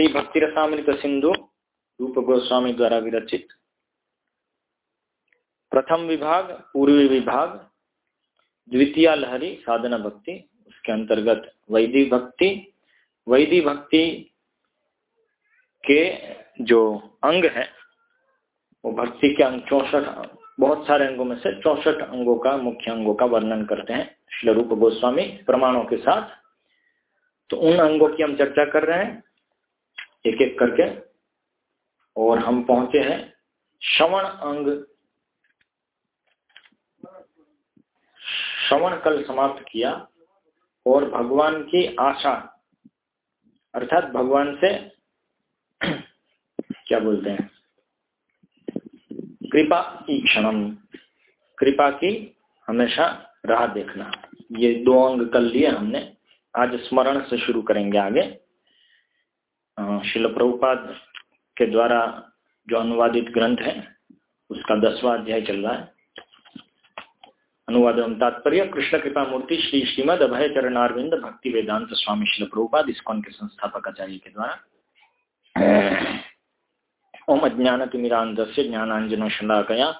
श्री भक्ति रसामृत सिंधु रूप गोस्वामी द्वारा विरचित प्रथम विभाग पूर्वी विभाग द्वितीय लहरी साधना भक्ति उसके अंतर्गत वैदिक भक्ति वैदिक भक्ति के जो अंग है वो भक्ति के अंग चौसठ बहुत सारे अंगों में से चौसठ अंगों का मुख्य अंगों का वर्णन करते हैं श्री रूप गोस्वामी प्रमाणों के साथ तो उन अंगों की हम चर्चा कर रहे हैं एक एक करके, और हम पहुँचे हैं श्रवण अंग। श्रवण कल समाप्त किया, और भगवान की आशा, अर्थात भगवान से क्या बोलते हैं? कृपा क्षणम, कृपा की हमेशा राह देखना। ये दो अंग कल लिए हमने, आज स्मरण से शुरू करेंगे आगे। शिल प्रभुपाद के द्वारा जो अनुवादित ग्रंथ है, उसका दसवां अध्याय चल रहा है। अनुवाद एवं तात्पर्य, कृष्ण कृपा मूर्ति श्री श्रीमद अभय चरणारविंद भक्ति वेदांत स्वामी शिल प्रभुपाद, इसकोन के संस्थापक आचार्य के द्वारा। ओम अज्ञान से ज्ञानांजन शलाकया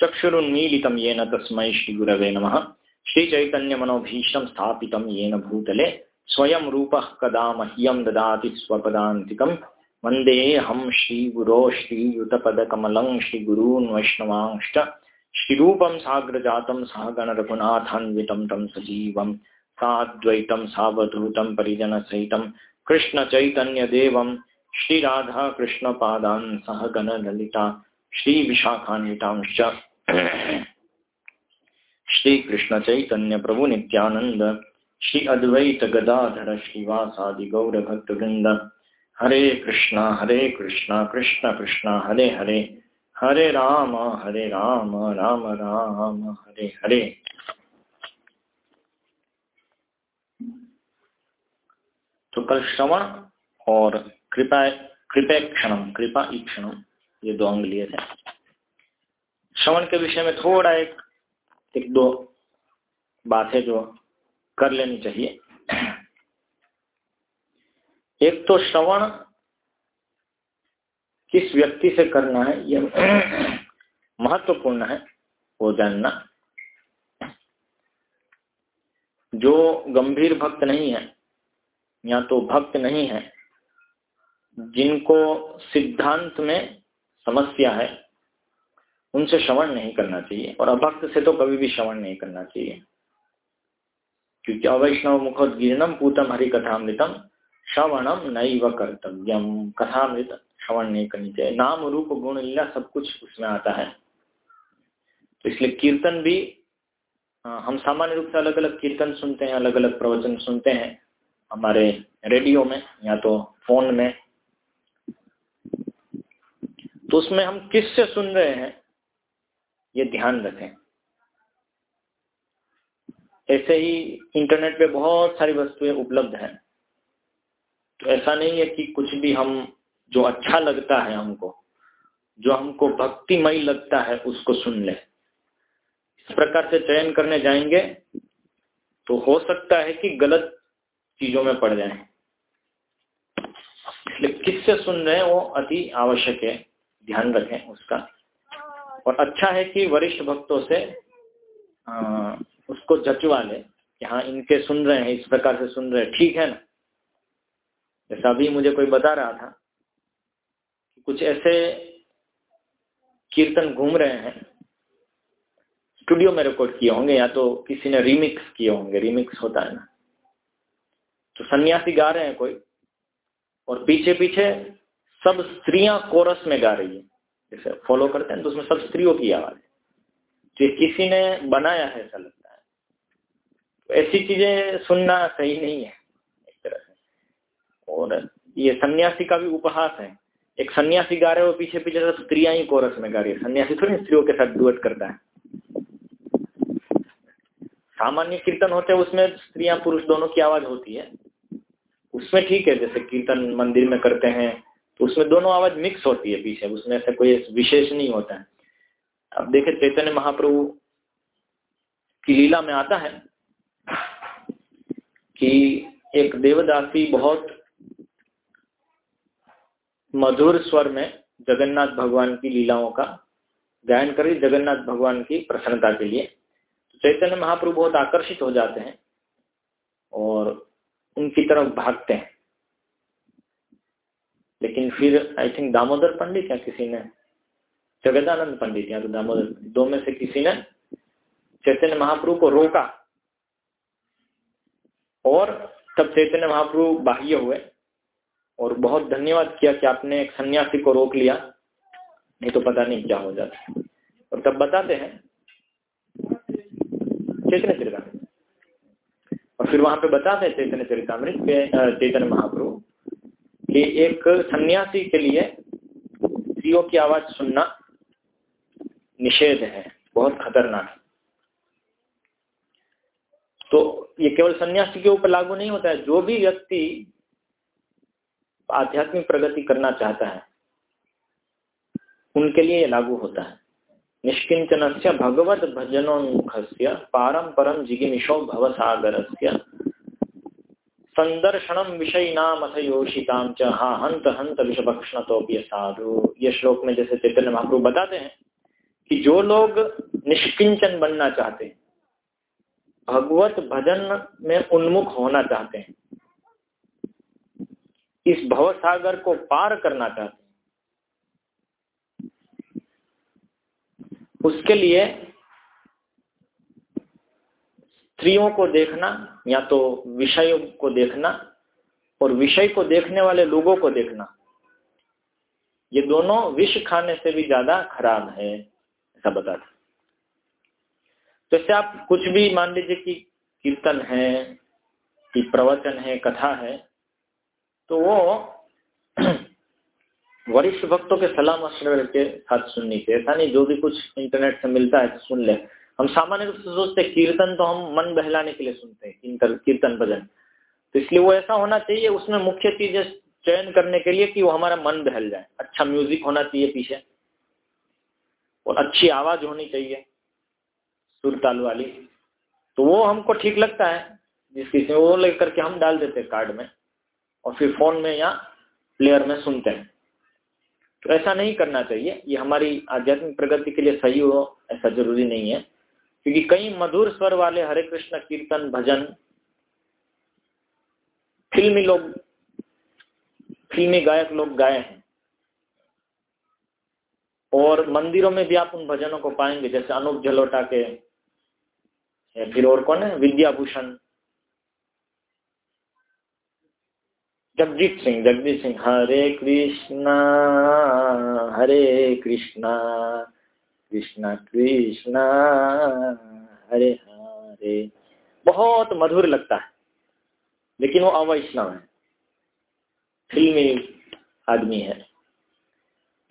चक्षुरुन्मीलितं येन तस्मै श्रीगुरवे नमः। श्रीचैतन्यमनोभीष्टं स्थापितं येन भूतले स्वयं रूपः कदा मह्यं ददाति स्वपदान्तिकं वन्देऽहं श्रीगुरो श्रीयुतपदकमलं श्रीगुरून् वैष्णवांश्च श्रीरूपं साग्रजातं सहगणरघुनाथान्वितं तं सजीवं। साद्वैतं सावधूतं परिजनसहितं कृष्णचैतन्यदेवं। श्रीराधाकृष्णपादान् सहगणललिता श्रीविशाखान्वितांश्च। श्री श्री अद्वैत गदाधर श्रीवासादि गौर भक्त वृंद हरे कृष्णा हरे कृष्णा, कृष्ण कृष्णा, हरे हरे। हरे राम हरे राम राम राम, हरे हरे। तो कल श्रवण और कृपा कृपा क्षण कृपा क्षण ये दो अंग लिए थे। श्रवण के विषय में थोड़ा एक एक दो बातें जो कर लेनी चाहिए। एक तो श्रवण किस व्यक्ति से करना है यह महत्वपूर्ण है, वो जानना। जो गंभीर भक्त नहीं है, या तो भक्त नहीं है, जिनको सिद्धांत में समस्या है, उनसे श्रवण नहीं करना चाहिए। और अभक्त से तो कभी भी श्रवण नहीं करना चाहिए। क्योंकि अवैष्णव मुखोदीर्णम पूतम हरि कथामृतम श्रवणम नैव कर्तव्यम। कथामृत श्रवण नहीं करनी चाहिए नाम, रूप, गुण, लीला सब कुछ उसमें आता है। तो इसलिए कीर्तन भी हम सामान्य रूप से अलग अलग कीर्तन सुनते हैं अलग अलग प्रवचन सुनते हैं हमारे रेडियो में या तो फ़ोन में। तो उसमें हम किससे सुन रहे हैं, ये ध्यान रखें। ऐसे ही इंटरनेट पे बहुत सारी वस्तुएँ उपलब्ध हैं। तो ऐसा नहीं है कि कुछ भी हम, जो अच्छा लगता है हमको, जो हमको भक्तिमय लगता है, उसको सुन ले। इस प्रकार से चयन करने जाएँगे तो हो सकता है कि गलत चीज़ों में पड़ जाए। इसलिए किससे सुन रहे हैं वो अति आवश्यक है, ध्यान रखें उसका। और अच्छा है कि वरिष्ठ भक्तों से उसको जचवा ले कि हाँ इनके सुन रहे हैं, इस प्रकार से सुन रहे हैं। ठीक है ना? जैसा अभी मुझे कोई बता रहा था कि कुछ ऐसे कीर्तन घूम रहे हैं। स्टूडियो में रिकॉर्ड किए होंगे या तो किसी ने रीमिक्स किए होंगे। रीमिक्स होता है ना। तो सन्यासी गा रहे हैं कोई और पीछे पीछे सब स्त्रियाँ कोरस में गा रही है। जैसे फॉलो करते हैं तो उसमें सब स्त्रियों की आवाज़ जो किसी ने बनाया है ऐसा लगता है। तो ऐसी चीज़ें सुनना सही नहीं है, एक तरह से। और ये सन्यासी का भी उपहास है। एक सन्यासी गा रहे हो, पीछे पीछे सब स्त्रियाँ ही कोरस में गा रही है। सन्यासी थोड़ी स्त्रियों के साथ डुएट करता है। सामान्य कीर्तन होते हैं, उसमें स्त्रियाँ पुरुष दोनों की आवाज़ होती है। उसमें ठीक है, जैसे कीर्तन मंदिर में करते हैं तो उसमें दोनों आवाज़ मिक्स होती है पीछे। उसमें ऐसा कोई विशेष नहीं होता है। अब देखे, चैतन्य महाप्रभु की लीला में आता है कि एक देवदासी बहुत मधुर स्वर में जगन्नाथ भगवान की लीलाओं का गायन करें जगन्नाथ भगवान की प्रसन्नता के लिए। तो चैतन्य महाप्रभु बहुत आकर्षित हो जाते हैं और उनकी तरफ़ भागते हैं। लेकिन फिर आई थिंक दामोदर पंडित या किसी ने जगदानंद पंडित, या तो दामोदर, दो में से किसी ने चैतन्य महाप्रभु को रोका। और तब चैतन्य महाप्रभु बाह्य हुए और बहुत धन्यवाद किया कि आपने एक सन्यासी को रोक लिया। नहीं तो पता नहीं क्या हो जाता। और तब बताते हैं, चैतन्य चरितमृत और फिर वहाँ पे बताते हैं चैतन्य चरितमृत चैतन्य महाप्रभु कि एक सन्यासी के लिए सीओ की आवाज़ सुनना निषेध है, बहुत खतरनाक तो ये केवल सन्यासी के ऊपर लागू नहीं होता है, जो भी व्यक्ति आध्यात्मिक प्रगति करना चाहता है, उनके लिए ये लागू होता है। निष्किंचन से भगवत भजनोन्मुख से पारम परम जिगिमिशो भव सागर संदर्शनम विषय नाम अथ योषिताम च हा हंत हंत विषभक्षण तो साधु ये श्लोक में जैसे चैतन्य महाप्रभु बताते हैं कि जो लोग निष्किंचन बनना चाहते हैं, भगवत भजन में उन्मुख होना चाहते हैं, इस भव सागर को पार करना चाहते हैं। उसके लिए स्त्रियों को देखना या तो विषयों को देखना और विषय को देखने वाले लोगों को देखना, ये दोनों विष खाने से भी ज़्यादा खराब है। ऐसा बताते तो इससे आप कुछ भी मान लीजिए कि कीर्तन है, कि प्रवचन है, कथा है तो वो वरिष्ठ भक्तों के सलाह मशवरे के साथ सुननी चाहिए ऐसा नहीं, जो भी कुछ इंटरनेट से मिलता है तो सुन ले। हम सामान्य रूप से सोचते कीर्तन तो हम मन बहलाने के लिए सुनते हैं, कीर्तन भजन। तो इसलिए वो ऐसा होना चाहिए, उसमें मुख्य चीज़ चयन करने के लिए कि वो हमारा मन बहल जाए। अच्छा म्यूज़िक होना चाहिए पीछे। और अच्छी आवाज़ होनी चाहिए सुर ताल वाली। तो वो हमको ठीक लगता है जिसकी से वो लेकर के हम डाल देते हैं कार्ड में और फिर फ़ोन में या प्लेयर में सुनते हैं। तो ऐसा नहीं करना चाहिए, ये हमारी आध्यात्मिक प्रगति के लिए सही हो, ऐसा ज़रूरी नहीं है। क्योंकि कई मधुर स्वर वाले हरे कृष्ण कीर्तन, भजन, फिल्मी लोग, फिल्मी गायक लोग गाए हैं। और मंदिरों में भी आप उन भजनों को पाएँगे, जैसे अनूप जलोटा के फिर और कौन है? विद्याभूषण। जगजीत सिंह जगजीत सिंह, हरे कृष्णा हरे कृष्णा कृष्णा कृष्णा, हरे हरे। बहुत मधुर लगता है, लेकिन वो अवैष्णव है। फिल्मी आदमी है।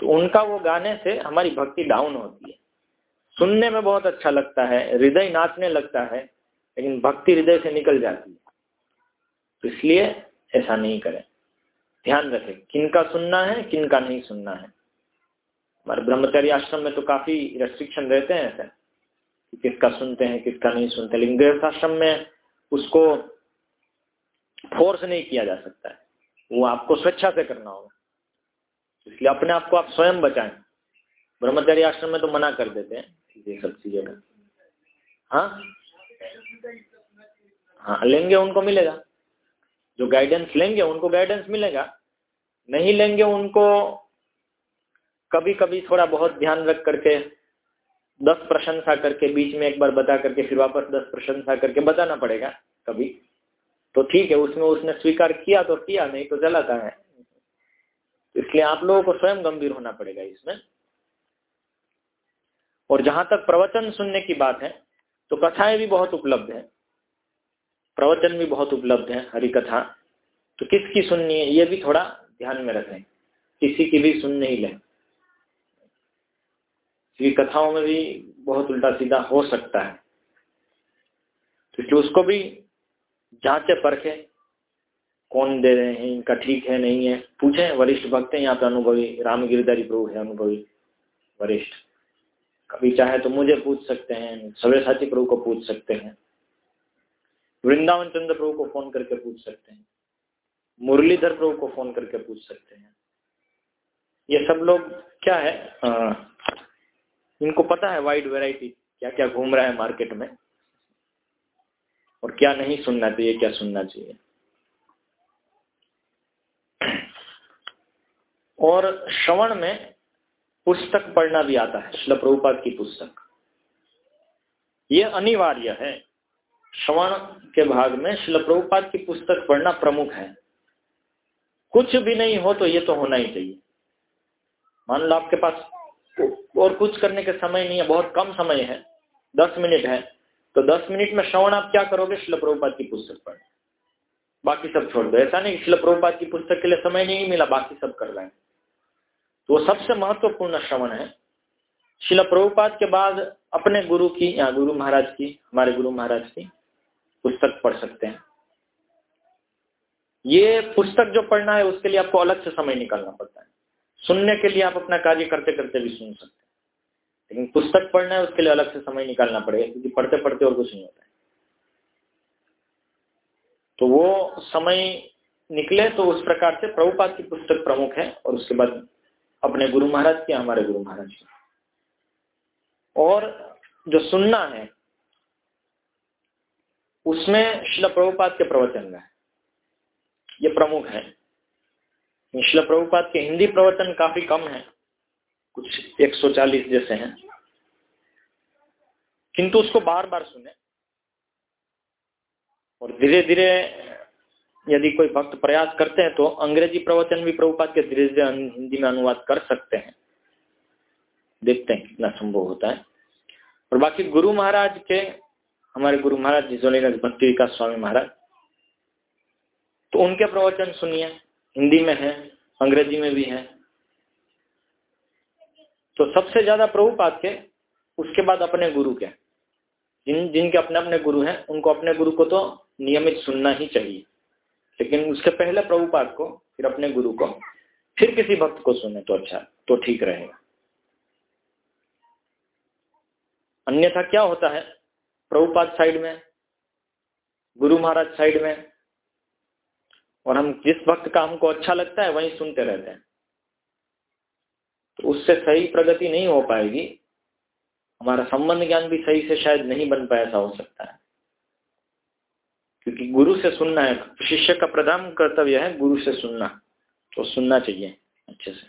तो उनका वो गाने से हमारी भक्ति डाउन होती है। सुनने में बहुत अच्छा लगता है, हृदय नाचने लगता है, लेकिन भक्ति हृदय से निकल जाती है। तो इसलिए ऐसा नहीं करें। ध्यान रखें किनका सुनना है किनका नहीं सुनना है। हमारे ब्रह्मचारी आश्रम में तो काफ़ी रेस्ट्रिक्शन रहते हैं ऐसे, कि किसका सुनते हैं, किसका नहीं सुनते लेकिन गृहस्थ आश्रम में उसको फोर्स नहीं किया जा सकता है। वो आपको स्वेच्छा से करना होगा। इसलिए अपने आप को आप स्वयं बचाएँ। ब्रह्मचारी आश्रम में तो मना कर देते हैं, ये सब चीज़ों हाँ? हाँ लेंगे, उनको मिलेगा। जो गाइडेंस लेंगे, उनको गाइडेंस मिलेगा। नहीं लेंगे, उनको कभी कभी थोड़ा बहुत ध्यान रख करके, दस प्रशंसा करके, बीच में एक बार बता करके, फिर वापस दस प्रशंसा करके बताना पड़ेगा, कभी। तो ठीक है, उसमें उसने स्वीकार किया तो किया, नहीं तो चलाता है? इसलिए आप लोगों को स्वयं गंभीर होना पड़ेगा इसमें। और जहाँ तक प्रवचन सुनने की बात है तो कथाएँ भी बहुत उपलब्ध है। प्रवचन भी बहुत उपलब्ध है हरी कथा तो किसकी सुननी है, ये भी थोड़ा ध्यान में रखें। किसी की भी सुन नहीं लें। कथाओं में भी बहुत उल्टा सीधा हो सकता है। तो उसको भी जांचे परखे कौन दे रहे हैं इनका ठीक है नहीं है? पूछे वरिष्ठ भक्त हैं यहाँ पे अनुभवी राम गिरधारी प्रभु है अनुभवी वरिष्ठ। कभी चाहे तो मुझे पूछ सकते हैं सवे साथी प्रभु को पूछ सकते हैं। वृंदावन चंद्र प्रभु को फ़ोन करके पूछ सकते हैं। मुरलीधर प्रभु को फ़ोन करके पूछ सकते हैं। ये सब लोग क्या है? आ, इनको पता है वाइड वैरायटी क्या क्या घूम रहा है मार्केट में? और क्या नहीं सुनना चाहिए क्या सुनना चाहिए? और श्रवण में पुस्तक पढ़ना भी आता है शिल प्रभुपाद की पुस्तक। ये अनिवार्य है। श्रवण के भाग में शिल प्रभुपाद की पुस्तक पढ़ना प्रमुख है। कुछ भी नहीं हो तो ये तो होना ही चाहिए। मान लो आपके पास और कुछ करने के समय नहीं है, बहुत कम समय है, दस मिनट है तो दस मिनट में श्रवण आप क्या करोगे? शिल प्रभुपाद की पुस्तक पढ़। बाकी सब छोड़ दो। ऐसा नहीं शिल प्रभुपाद की पुस्तक के लिए समय नहीं मिला, बाकी सब कर रहे हैं। तो सबसे महत्वपूर्ण श्रवण है। शिला प्रभुपाद के बाद अपने गुरु की, या गुरु महाराज की, हमारे गुरु महाराज की पुस्तक पढ़ सकते हैं। ये पुस्तक जो पढ़ना है, उसके लिए आपको अलग से समय निकालना पड़ता है। सुनने के लिए आप अपना कार्य करते करते भी सुन सकते हैं। लेकिन पुस्तक पढ़ना है, उसके लिए अलग से समय निकालना पड़ेगा, क्योंकि पढ़ते पढ़ते और कुछ नहीं होता है। तो वो समय निकले तो उस प्रकार से प्रभुपाद की पुस्तक प्रमुख है, और उसके बाद अपने गुरु महाराज के, हमारे गुरु महाराज की। और जो सुनना है, उसमें शिल प्रभुपाद के प्रवचन है। ये प्रमुख है। शिल प्रभुपाद के हिंदी प्रवचन काफ़ी कम है, कुछ 140 जैसे हैं। किंतु उसको बार बार सुने। और धीरे धीरे यदि कोई भक्त प्रयास करते हैं तो अंग्रेज़ी प्रवचन भी प्रभुपाद के धीरे धीरे हिंदी में अनुवाद कर सकते हैं। देखते हैं कितना संभव होता है। और बाकी गुरु महाराज के, हमारे गुरु महाराज जिसोलेगंज भक्ति विकास स्वामी महाराज तो उनके प्रवचन सुनिए। हिंदी में है, अंग्रेज़ी में भी है। तो सबसे ज़्यादा प्रभुपाद के, उसके बाद अपने गुरु के। जिन, जिनके अपने अपने गुरु हैं, उनको अपने गुरु को तो नियमित सुनना ही चाहिए। लेकिन उससे पहले प्रभुपाद को, फिर अपने गुरु को, फिर किसी भक्त को सुने तो अच्छा तो ठीक रहेगा। अन्यथा क्या होता है? प्रभुपाद साइड में, गुरु महाराज साइड में, और हम जिस भक्त का हमको अच्छा लगता है, वही सुनते रहते हैं। तो उससे सही प्रगति नहीं हो पाएगी। हमारा संबंध ज्ञान भी सही से शायद नहीं बन पाया ऐसा हो सकता है। क्योंकि गुरु से सुनना है, शिष्य का प्रधान कर्तव्य है गुरु से सुनना तो सुनना चाहिए, अच्छे से।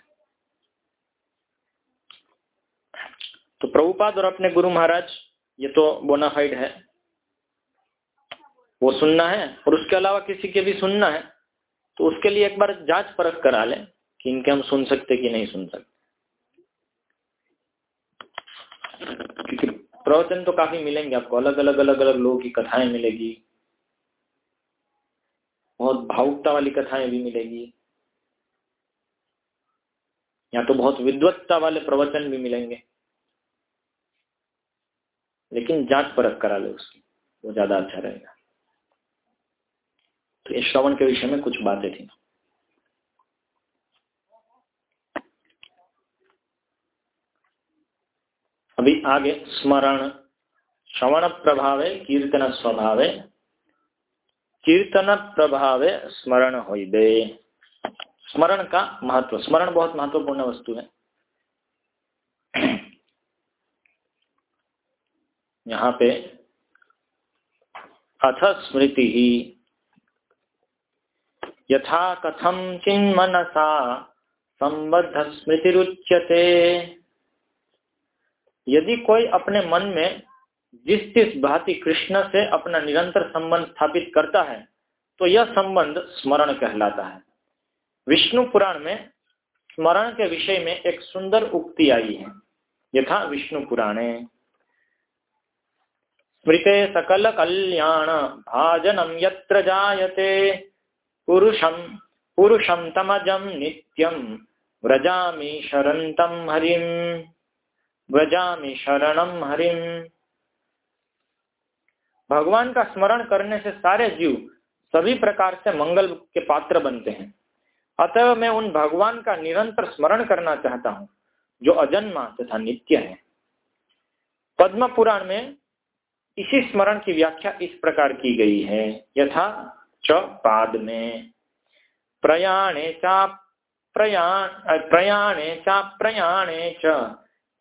तो प्रभुपाद और अपने गुरु महाराज, ये तो बोनाफाइड है। वो सुनना है, और उसके अलावा किसी के भी सुनना है तो उसके लिए एक बार जाँच परख करा लें कि इनके हम सुन सकते कि नहीं सुन सकते। क्योंकि प्रवचन तो काफ़ी मिलेंगे आपको अलग अलग अलग अलग लोगों की कथाएँ मिलेगी बहुत भावुकता वाली कथाएँ भी मिलेगी। या तो बहुत विद्वत्ता वाले प्रवचन भी मिलेंगे। लेकिन जाँच परख करा ले उसकी, वो ज़्यादा अच्छा रहेगा। तो इस श्रवण के विषय में कुछ बातें थी। अभी आगे स्मरण, श्रवण प्रभावे, कीर्तन स्वभावे कीर्तन प्रभावे स्मरण हो स्मरण का महत्व, स्मरण बहुत महत्वपूर्ण वस्तु है। यहाँ पे अथ स्मृति। ही यथा कथम चिन्मनसा संबद्ध स्मृतिरुच्यते यदि कोई अपने मन में जिस जिस भांति कृष्ण से अपना निरंतर संबंध स्थापित करता है तो यह संबंध स्मरण कहलाता है। विष्णु पुराण में स्मरण के विषय में एक सुंदर उक्ति आई है। यथा विष्णु पुराणे। स्मृते सकल कल्याण भाजनम यत्र जायते पुरुषम पुरुषम तमजम नित्यम व्रजामि शरणतम हरिम व्रजामि शरणम हरिम भगवान का स्मरण करने से सारे जीव सभी प्रकार से मंगल के पात्र बनते हैं। अतः मैं उन भगवान का निरंतर स्मरण करना चाहता हूँ, जो अजन्मा तथा नित्य है। पद्म पुराण में इसी स्मरण की व्याख्या इस प्रकार की गई है, यथा च पाद में, प्रयाणे चा प्रयाण, प्रयाणे च प्रयाणे च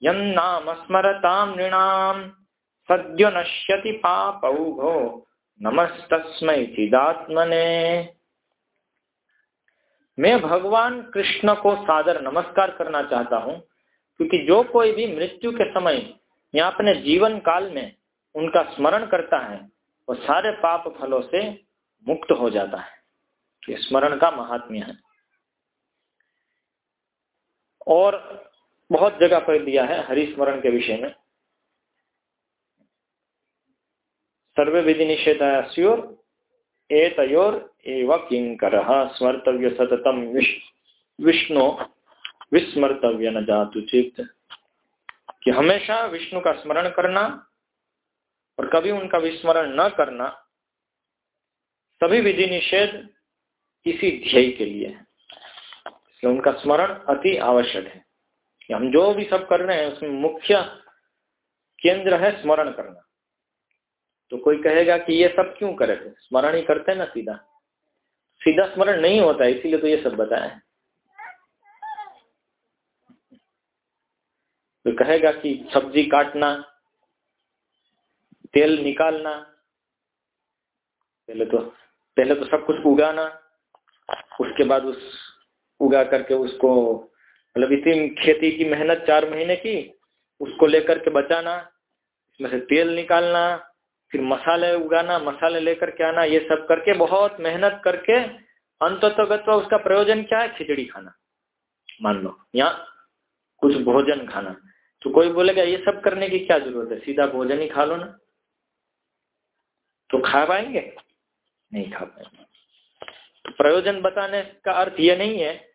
स्मरताम नृणाम। सद्यो नश्यति पापौघो नमस्तस्मै चिदात्मने। मैं भगवान कृष्ण को सादर नमस्कार करना चाहता हूँ, क्योंकि जो कोई भी मृत्यु के समय या अपने जीवन काल में उनका स्मरण करता है, वो सारे पाप फलों से मुक्त हो जाता है। स्मरण का महात्म्य है। और बहुत जगह पर दिया है हरिस्मरण के विषय में। सर्वे विधि निषेधास्योर एतयोर एव किंकर स्मर्तव्य सततम विष्णु, विस्मर्तव्य न जातु चित। कि हमेशा विष्णु का स्मरण करना और कभी उनका विस्मरण न करना, सभी विधि निषेध इसी ध्येय के लिए है। उनका स्मरण अति आवश्यक है। कि हम जो भी सब कर रहे हैं, उसमें मुख्य केंद्र है स्मरण करना। तो कोई कहेगा कि ये सब क्यों करे थे? स्मरण ही करते हैं ना सीधा। सीधा स्मरण नहीं होता, इसीलिए तो ये सब बताया है। तो कहेगा कि सब्ज़ी काटना, तेल निकालना, पहले तो पहले तो सब कुछ उगाना, उसके बाद उस, उगा करके उसको मतलब इतनी खेती की मेहनत चार महीने की, उसको लेकर के बचाना, इसमें से तेल निकालना फिर मसाले उगाना, मसाले लेकर के आना, ये सब करके, बहुत मेहनत करके अंततगत उसका प्रयोजन क्या है? खिचड़ी खाना। मान लो, या कुछ भोजन खाना। तो कोई बोलेगा, ये सब करने की क्या ज़रूरत है? सीधा भोजन ही खा लो ना। तो खा पाएँगे? नहीं खा पाएँगे। तो प्रयोजन बताने का अर्थ ये नहीं है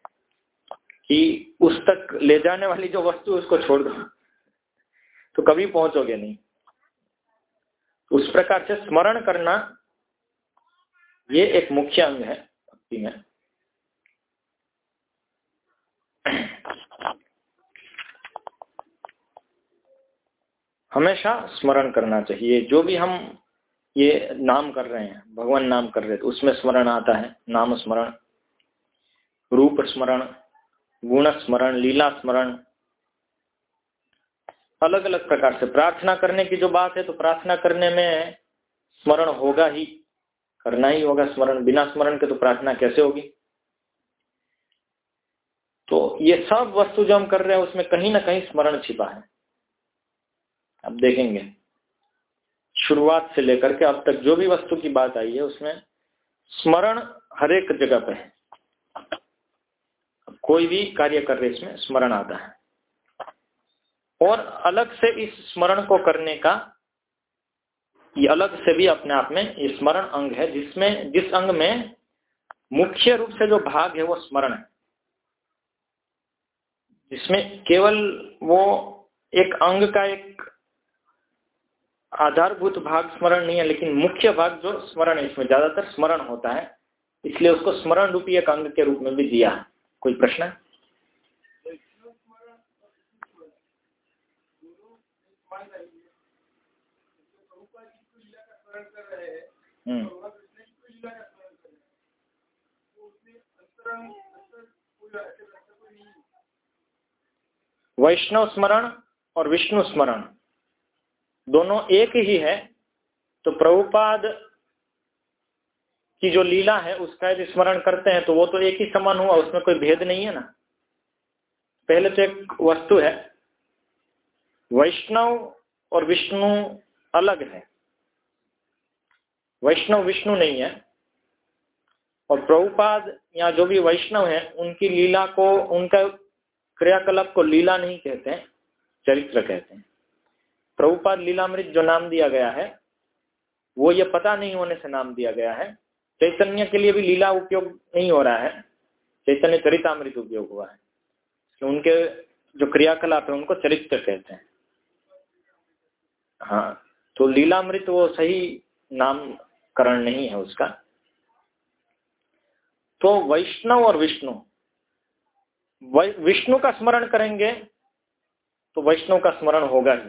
कि उस तक ले जाने वाली जो वस्तु उसको छोड़ दो। तो कभी पहुंचोगे नहीं। उस प्रकार से स्मरण करना ये एक मुख्य अंग है भक्ति में। हमेशा स्मरण करना चाहिए। जो भी हम ये नाम कर रहे हैं, भगवान नाम कर रहे थे उसमें स्मरण आता है। नाम स्मरण, रूप स्मरण, गुण स्मरण, लीला स्मरण अलग अलग प्रकार से। प्रार्थना करने की जो बात है तो प्रार्थना करने में स्मरण होगा ही। करना ही होगा स्मरण। बिना स्मरण के तो प्रार्थना कैसे होगी? तो ये सब वस्तु जो हम कर रहे हैं, उसमें कहीं ना कहीं स्मरण छिपा है। अब देखेंगे। शुरुआत से लेकर के अब तक जो भी वस्तु की बात आई है, उसमें स्मरण हरेक जगह पर है। कोई भी कार्य कर रहे इसमें स्मरण आता है। और अलग से इस स्मरण को करने का, ये अलग से भी अपने आप में ये स्मरण अंग है, जिसमें, जिस अंग में मुख्य रूप से जो भाग है वो स्मरण है। जिसमें केवल वो एक अंग का एक आधारभूत भाग स्मरण नहीं है, लेकिन मुख्य भाग जो स्मरण है, इसमें ज़्यादातर स्मरण होता है, इसलिए उसको स्मरण रूपी एक अंग के रूप में भी दिया कोई प्रश्न है हम्म। वैष्णव स्मरण और विष्णु स्मरण, दोनों एक ही है तो प्रभुपाद की जो लीला है, उसका यदि स्मरण करते हैं तो वो तो एक ही समान हुआ, उसमें कोई भेद नहीं है ना? पहले तो एक वस्तु है, वैष्णव और विष्णु अलग है। वैष्णव विष्णु नहीं है। और प्रभुपाद या जो भी वैष्णव है, उनकी लीला को, उनका क्रियाकलाप को लीला नहीं कहते हैं, चरित्र कहते हैं। प्रभुपाद लीलामृत जो नाम दिया गया है, वो ये पता नहीं होने से नाम दिया गया है। चैतन्य के लिए भी लीला उपयोग नहीं हो रहा है, चैतन्य चरितामृत उपयोग हुआ है। तो उनके जो क्रियाकलाप है, उनको चरित्र कहते हैं। हाँ तो लीलामृत वो सही नामकरण नहीं है उसका। तो वैष्णव और विष्णु विष्णु का स्मरण करेंगे तो वैष्णव का स्मरण होगा ही,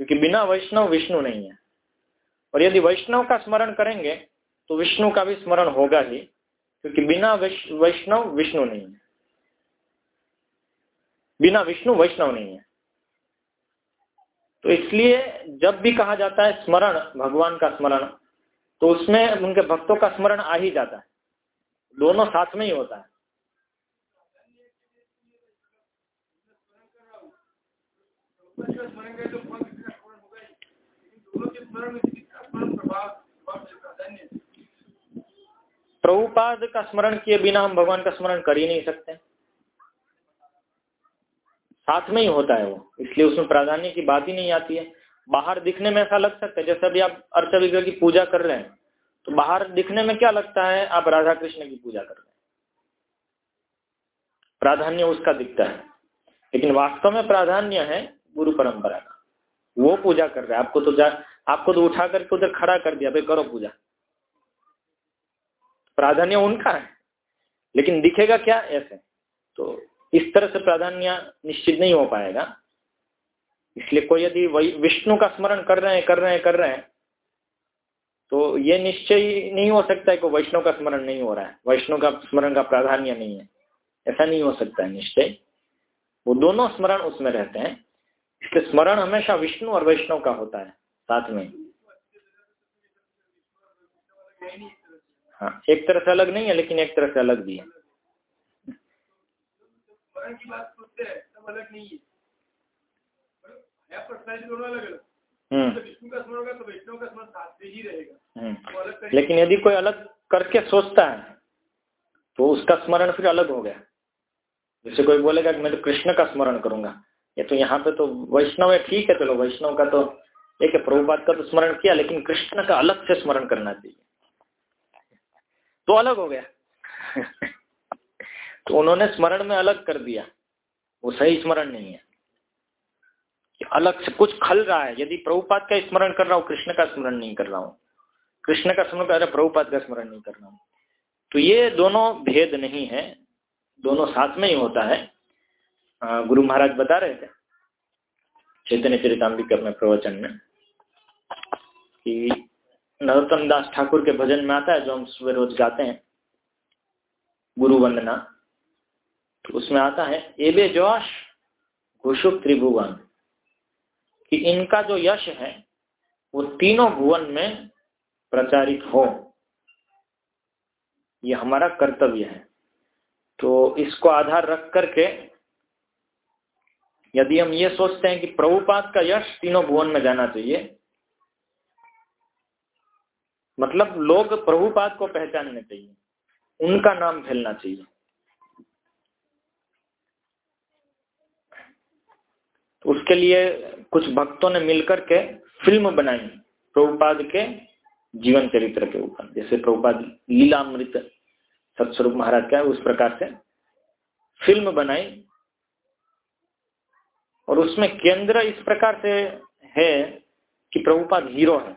क्योंकि बिना वैष्णव विष्णु नहीं है। और यदि वैष्णव का स्मरण करेंगे तो विष्णु का भी स्मरण होगा ही, क्योंकि बिना वैष्णव विष्णु नहीं है। बिना विष्णु वैष्णव नहीं है। तो इसलिए जब भी कहा जाता है स्मरण, भगवान का स्मरण तो उसमें उनके भक्तों का स्मरण आ ही जाता है। दोनों साथ में ही होता है। प्रभुपाद का स्मरण किए बिना हम भगवान का स्मरण कर ही नहीं सकते। साथ में ही होता है वो, इसलिए उसमें प्राधान्य की बात ही नहीं आती है। बाहर दिखने में ऐसा लग सकता है, जैसे अभी आप अर्थ विग्रह की पूजा कर रहे हैं तो बाहर दिखने में क्या लगता है, आप राधा कृष्ण की पूजा कर रहे हैं। प्राधान्य उसका दिखता है। लेकिन वास्तव में प्राधान्य है गुरु परंपरा का। वो पूजा कर रहा है। आपको तो जा, आपको तो उठा करके उधर खड़ा कर दिया, भाई करो पूजा। प्राधान्य उनका है, लेकिन दिखेगा क्या ऐसे? तो इस तरह से प्राधान्य निश्चित नहीं हो पाएगा। इसलिए कोई यदि विष्णु का स्मरण कर रहे हैं, कर रहे हैं, कर रहे हैं तो ये निश्चय नहीं हो सकता है कि वैष्णव का स्मरण नहीं हो रहा है। वैष्णव का स्मरण का प्राधान्य नहीं है। ऐसा नहीं हो सकता है निश्चय। वो दोनों स्मरण उसमें रहते हैं। इसलिए स्मरण हमेशा विष्णु और वैष्णव का होता है, साथ में। हाँ एक तरह से अलग नहीं है, लेकिन एक तरह से अलग भी है। हम्म। हम्म। लेकिन यदि कोई अलग करके सोचता है तो उसका स्मरण फिर अलग हो गया। जैसे कोई बोलेगा कि मैं तो कृष्ण का स्मरण करूँगा। ये तो यहाँ पे तो वैष्णव है ठीक है चलो तो वैष्णव का तो एक है प्रभुपाद का तो स्मरण किया लेकिन कृष्ण का अलग से स्मरण करना चाहिए। तो अलग हो गया। तो उन्होंने स्मरण में अलग कर दिया। वो सही स्मरण नहीं है। अलग से कुछ खल रहा है। यदि प्रभुपाद का स्मरण कर रहा हूँ, कृष्ण का स्मरण नहीं कर रहा हूँ। कृष्ण का स्मरण कर रहा प्रभुपाद का स्मरण नहीं कर रहा हूँ। तो ये दोनों भेद नहीं है, दोनों साथ में ही होता है। गुरु महाराज बता रहे थे, चैतन्य चरितमृत अपने प्रवचन में, कि नरोत्तम दास ठाकुर के भजन में आता है, जो हम सुबह रोज गाते हैं, गुरु वंदना तो उसमें आता है, एबे जोश, घुषुप त्रिभुवन। कि इनका जो यश है, वो तीनों भुवन में प्रचारित हो। ये हमारा कर्तव्य है। तो इसको आधार रख करके यदि हम ये सोचते हैं कि प्रभुपाद का यश तीनों भुवन में जाना चाहिए मतलब लोग प्रभुपाद को पहचानने चाहिए, उनका नाम फैलना चाहिए। तो उसके लिए कुछ भक्तों ने मिलकर के फ़िल्म बनाई प्रभुपाद के जीवन चरित्र के ऊपर। जैसे प्रभुपाद लीलामृत सत्स्वरूप महाराज का है, उस प्रकार से फ़िल्म बनाई। और उसमें केंद्र इस प्रकार से है कि प्रभुपाद हीरो है।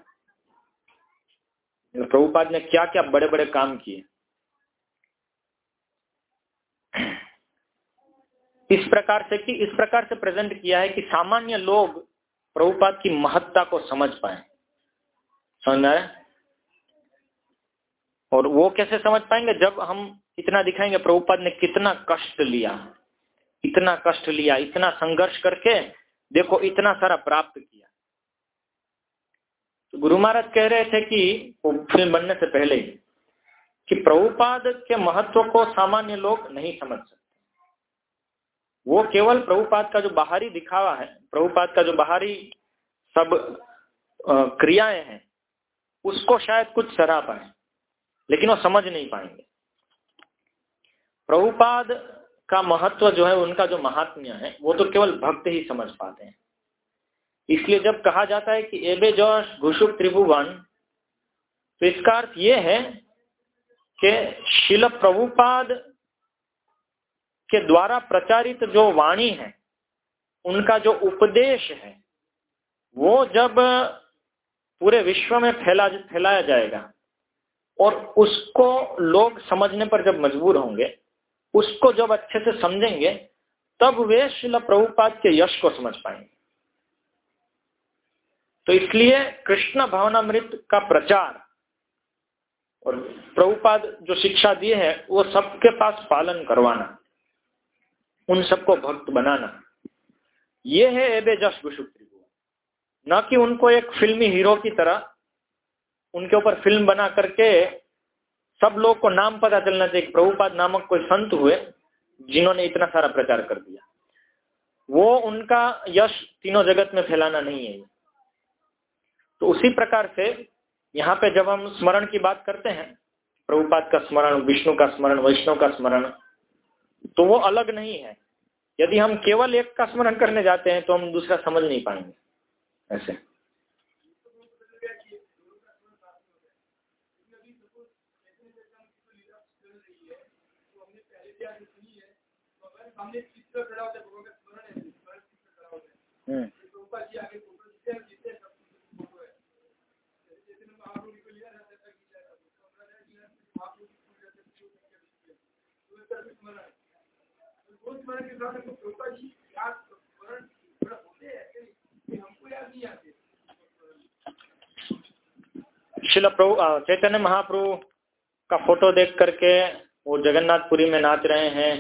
प्रभुपाद ने क्या क्या बड़े बड़े काम किए। इस प्रकार से कि, इस प्रकार से प्रेजेंट किया है कि सामान्य लोग प्रभुपाद की महत्ता को समझ पाए। समझ में और वो कैसे समझ पाएँगे? जब हम इतना दिखाएँगे प्रभुपाद ने कितना कष्ट लिया, इतना कष्ट लिया, इतना संघर्ष करके देखो इतना सारा प्राप्त किया। तो गुरु महाराज कह रहे थे कि, वो फ़िल्म बनने से पहले ही कि प्रभुपाद के महत्व को सामान्य लोग नहीं समझ सकते। वो केवल प्रभुपाद का जो बाहरी दिखावा है, प्रभुपाद का जो बाहरी सब क्रियाएँ हैं, उसको शायद कुछ सराह पाए, लेकिन वो समझ नहीं पाएँगे। प्रभुपाद का महत्व जो है, उनका जो महात्म्य है, वो तो केवल भक्त ही समझ पाते हैं। इसलिए जब कहा जाता है कि एबे जोश घुषुक त्रिभुवन तो इसका अर्थ ये है कि शिल प्रभुपाद के द्वारा प्रचारित जो वाणी है, उनका जो उपदेश है, वो जब पूरे विश्व में फैला, फैलाया जाएगा और उसको लोग समझने पर जब मजबूर होंगे, उसको जब अच्छे से समझेंगे, तब वे शिल प्रभुपाद के यश को समझ पाएँगे। तो इसलिए कृष्ण भावनामृत का प्रचार और प्रभुपाद जो शिक्षा दिए है, वो सबके पास पालन करवाना। उन सबको भक्त बनाना। ये है एबे जश गुशुक्री न कि उनको एक फिल्मी हीरो की तरह उनके ऊपर फ़िल्म बना करके सब लोग को नाम पता चलना चाहिए प्रभुपाद नामक कोई संत हुए जिन्होंने इतना सारा प्रचार कर दिया। वो उनका यश तीनों जगत में फैलाना नहीं है। तो उसी प्रकार से यहाँ पे जब हम स्मरण की बात करते हैं, प्रभुपाद का स्मरण, विष्णु का स्मरण, वैष्णव का स्मरण तो वो अलग नहीं है। यदि हम केवल एक का स्मरण करने जाते हैं तो हम दूसरा समझ नहीं पाएँगे। ऐसे। हम्म। शिल प्रभु चैतन्य महाप्रभु का फ़ोटो देख करके वो जगन्नाथपुरी में नाच रहे हैं,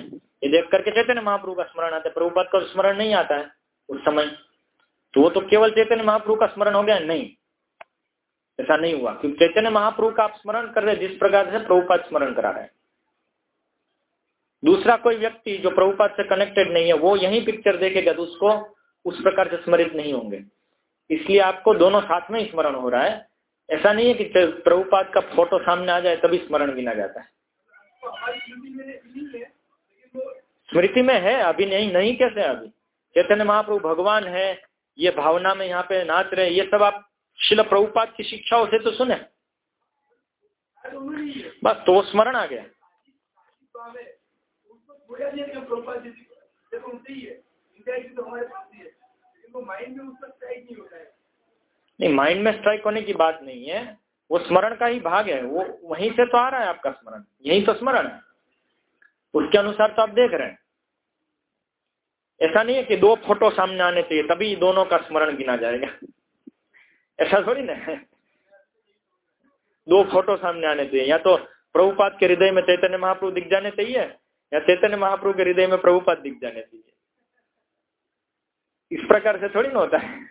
ये देख करके चैतन्य महाप्रभु का स्मरण आता है। प्रभुपाद का स्मरण नहीं आता है उस समय। तो वो तो केवल चैतन्य महाप्रभु का स्मरण हो गया, नहीं। ऐसा नहीं हुआ, क्योंकि चैतन्य महाप्रभु का आप स्मरण कर रहे जिस प्रकार से प्रभुपाद स्मरण करा रहे हैं। दूसरा कोई व्यक्ति जो प्रभुपाद से कनेक्टेड नहीं है, वो यही पिक्चर देखेगा तो उसको उस प्रकार से स्मरित नहीं होंगे। इसलिए आपको दोनों साथ में स्मरण हो रहा है। ऐसा नहीं है कि प्रभुपाद का फ़ोटो सामने आ जाए तभी स्मरण गिना जाता है। स्मृति में है, अभी नहीं नहीं कैसे अभी? चैतन्य महाप्रभु भगवान है, ये भावना में यहाँ पे नाच रहे ये सब आप शिल प्रभुपाद की शिक्षाओं से तो सुने। बस तो स्मरण आ गया। नहीं जी ही है इंडायरेक्टली तो हमारे पास ही है। वो माइंड में उसका स्ट्राइक नहीं होता है। नहीं माइंड में स्ट्राइक होने की बात नहीं है। वो स्मरण का ही भाग है। वो वहीं से तो आ रहा है आपका स्मरण। यही तो स्मरण है। उसके अनुसार तो आप देख रहे हैं। ऐसा नहीं है कि दो फ़ोटो सामने आने चाहिए, तभी दोनों का स्मरण गिना जाएगा। ऐसा थोड़ी ना है। दो फ़ोटो सामने आने चाहिए। या तो प्रभुपाद के हृदय में चैतन्य महाप्रभु दिख जाने चाहिए या चैतन्य महाप्रभु के हृदय में प्रभुपद दिख जाने दीजिए इस प्रकार से थोड़ी ना होता है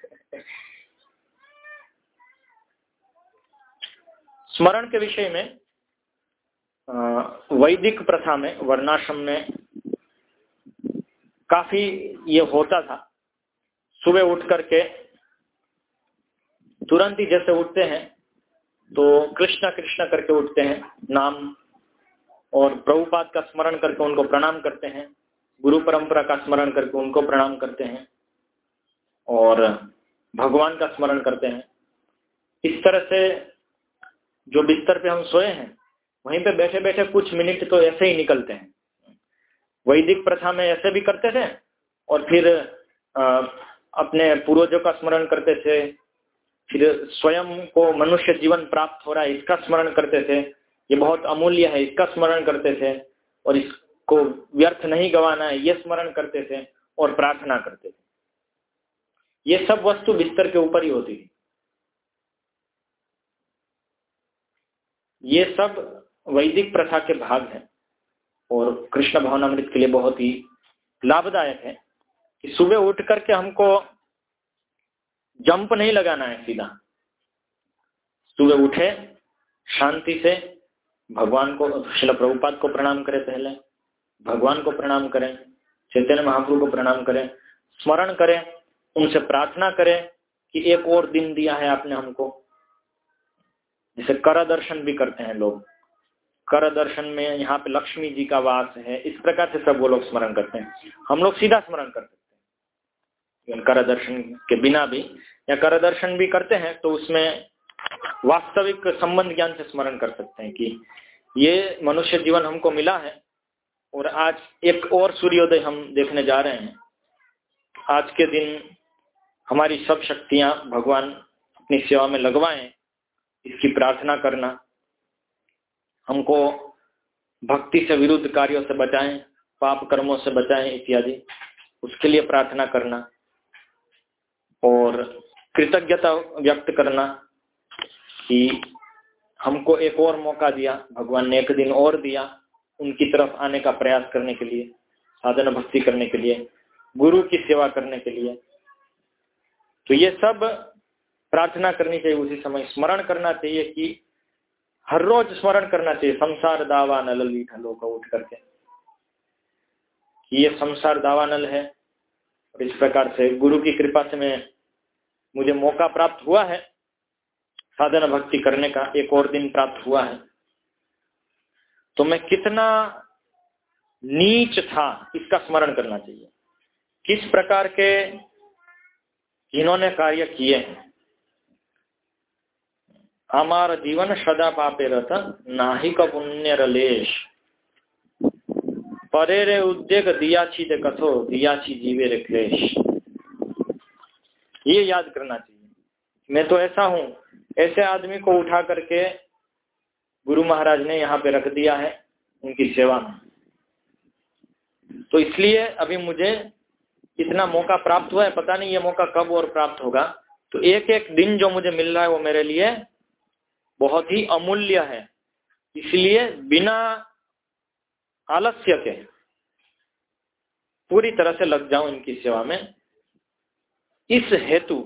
स्मरण के विषय में वैदिक प्रथा में वर्णाश्रम में काफ़ी ये होता था सुबह उठ करके तुरंत ही जैसे उठते हैं तो कृष्णा कृष्णा करके उठते हैं नाम और प्रभुपाद का स्मरण करके उनको प्रणाम करते हैं, गुरु परंपरा का स्मरण करके उनको प्रणाम करते हैं और भगवान का स्मरण करते हैं। इस तरह से जो बिस्तर पे हम सोए हैं, वहीं पे बैठे बैठे कुछ मिनट तो ऐसे ही निकलते हैं। वैदिक प्रथा में ऐसे भी करते थे और फिर अपने पूर्वजों का स्मरण करते थे, फिर स्वयं को मनुष्य जीवन प्राप्त हो रहा है, इसका स्मरण करते थे। ये बहुत अमूल्य है, इसका स्मरण करते थे और इसको व्यर्थ नहीं गवाना है, ये स्मरण करते थे और प्रार्थना करते थे। ये सब वस्तु बिस्तर के ऊपर ही होती थी। ये सब वैदिक प्रथा के भाग हैं और कृष्ण भवनामृत के लिए बहुत ही लाभदायक है कि सुबह उठ करके हमको जंप नहीं लगाना है सीधा। सुबह उठे, शांति से भगवान को शिल प्रभुपाद को प्रणाम करें पहले। भगवान को प्रणाम करें, चैतन्य महाप्रभु को प्रणाम करें, स्मरण करें, उनसे प्रार्थना करें कि एक और दिन दिया है आपने हमको। जैसे कर दर्शन भी करते हैं लोग। कर दर्शन में यहाँ पे लक्ष्मी जी का वास है, इस प्रकार से सब वो लोग स्मरण करते हैं। हम लोग सीधा स्मरण कर सकते हैं कर दर्शन के बिना भी, या कर दर्शन भी करते हैं तो उसमें वास्तविक संबंध ज्ञान से स्मरण कर सकते हैं कि ये मनुष्य जीवन हमको मिला है और आज एक और सूर्योदय हम देखने जा रहे हैं। आज के दिन हमारी सब शक्तियाँ भगवान अपनी सेवा में लगवाएँ, इसकी प्रार्थना करना, हमको भक्ति से विरुद्ध कार्यों से बचाएँ, पाप कर्मों से बचाएँ इत्यादि, उसके लिए प्रार्थना करना और कृतज्ञता व्यक्त करना कि हमको एक और मौका दिया, भगवान ने एक दिन और दिया उनकी तरफ़ आने का प्रयास करने के लिए, साधन भक्ति करने के लिए, गुरु की सेवा करने के लिए। तो ये सब प्रार्थना करनी चाहिए, उसी समय स्मरण करना चाहिए कि हर रोज स्मरण करना चाहिए, संसार दावा नल लीठ लोग उठ करके। कि ये संसार दावा नल है और इस प्रकार से गुरु की कृपा से मैं, मुझे मौका प्राप्त हुआ है। साधन भक्ति करने का एक और दिन प्राप्त हुआ है। तो मैं कितना नीच था, इसका स्मरण करना चाहिए। किस प्रकार के इन्होंने कार्य किए हैं? हमारा जीवन सदा पापे रथ नाहिक पुण्य रलेश। परे रे उद्योग दिया छी दे कथो दिया छी जीवे रे क्लेश। ये याद करना चाहिए। मैं तो ऐसा हूँ ऐसे आदमी को उठा करके गुरु महाराज ने यहाँ पे रख दिया है, उनकी सेवा में। तो इसलिए अभी मुझे इतना मौका प्राप्त हुआ है, पता नहीं ये मौका कब और प्राप्त होगा। तो एक एक दिन जो मुझे मिल रहा है वो मेरे लिए बहुत ही अमूल्य है। इसलिए बिना आलस्य के पूरी तरह से लग जाऊँ इनकी सेवा में। इस हेतु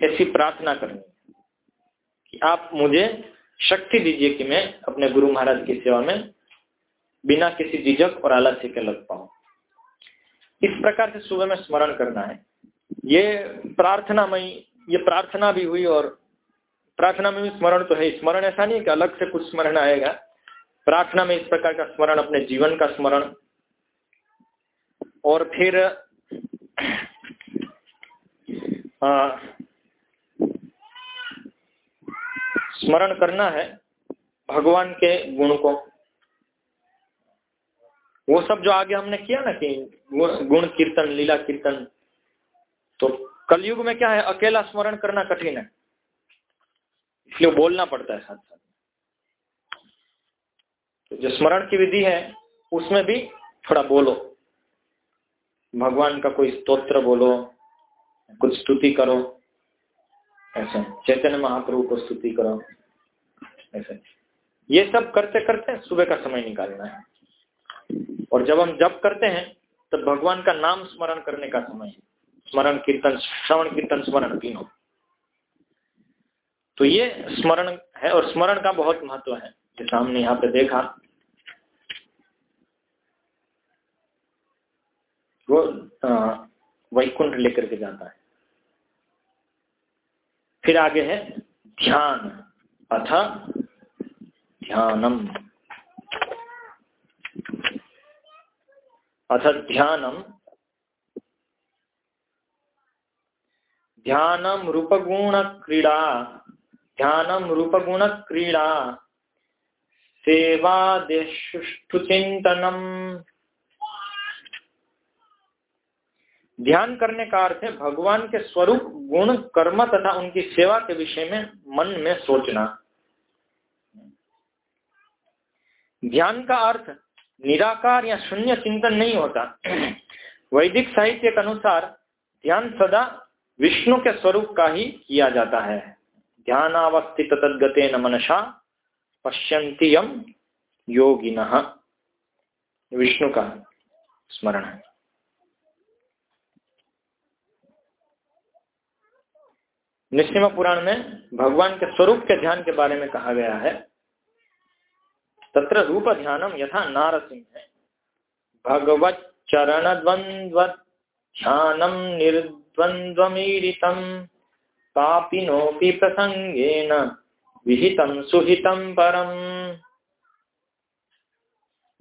ऐसी प्रार्थना करनी। कि आप मुझे शक्ति दीजिए कि मैं अपने गुरु महाराज की सेवा में बिना किसी झिझक और आलस्य के लग पाऊँ। इस प्रकार से सुबह में स्मरण करना है। ये प्रार्थना में ये प्रार्थना भी हुई और प्रार्थना में भी स्मरण तो है। स्मरण ऐसा नहीं कि अलग से कुछ स्मरण आएगा। प्रार्थना में इस प्रकार का स्मरण, अपने जीवन का स्मरण। और फिर स्मरण करना है भगवान के गुण को। वो सब जो आगे हमने किया ना कि गुण कीर्तन, लीला, कीर्तन तो कलयुग में क्या है, अकेला स्मरण करना कठिन है। इसलिए बोलना पड़ता है साथ साथ। तो जो स्मरण की विधि है, उसमें भी थोड़ा बोलो। भगवान का कोई स्तोत्र बोलो, कुछ स्तुति करो। ऐसे चैतन्य महाप्रभु को स्तुति करो। ऐसे ये सब करते करते सुबह का समय निकालना है। और जब हम जप करते हैं तो भगवान का नाम स्मरण करने का समय है। स्मरण, कीर्तन, श्रवण, कीर्तन, स्मरण तीनों। तो ये स्मरण है और स्मरण का बहुत महत्व है। जैसा हमने यहाँ पे देखा। वो वैकुंठ लेकर के जाता है। फिर आगे है ध्यान। अथ ध्यानम। अथ ध्यानम। ध्यानम रूपगुण क्रीड़ा। ध्यानम रूपगुण क्रीड़ा। सेवादेशुचिंतनम ध्यान करने का अर्थ है, भगवान के स्वरूप गुण कर्म तथा उनकी सेवा के विषय में मन में सोचना। ध्यान का अर्थ निराकार या शून्य चिंतन नहीं होता। वैदिक साहित्य के अनुसार ध्यान सदा विष्णु के स्वरूप का ही किया जाता है। ध्यानावस्थित तदगते न मनसा पश्यंती यम योगिन। विष्णु का स्मरण है। निश्चिम पुराण में भगवान के स्वरूप के ध्यान के बारे में कहा गया है। तत्र रूप ध्यानम यथा नारसिंह है। भगवत चरण द्वंद्व ध्यानम निर्द्वंद्वमीरितम पापिनोपि प्रसंगेन विहितम सुहितम परम।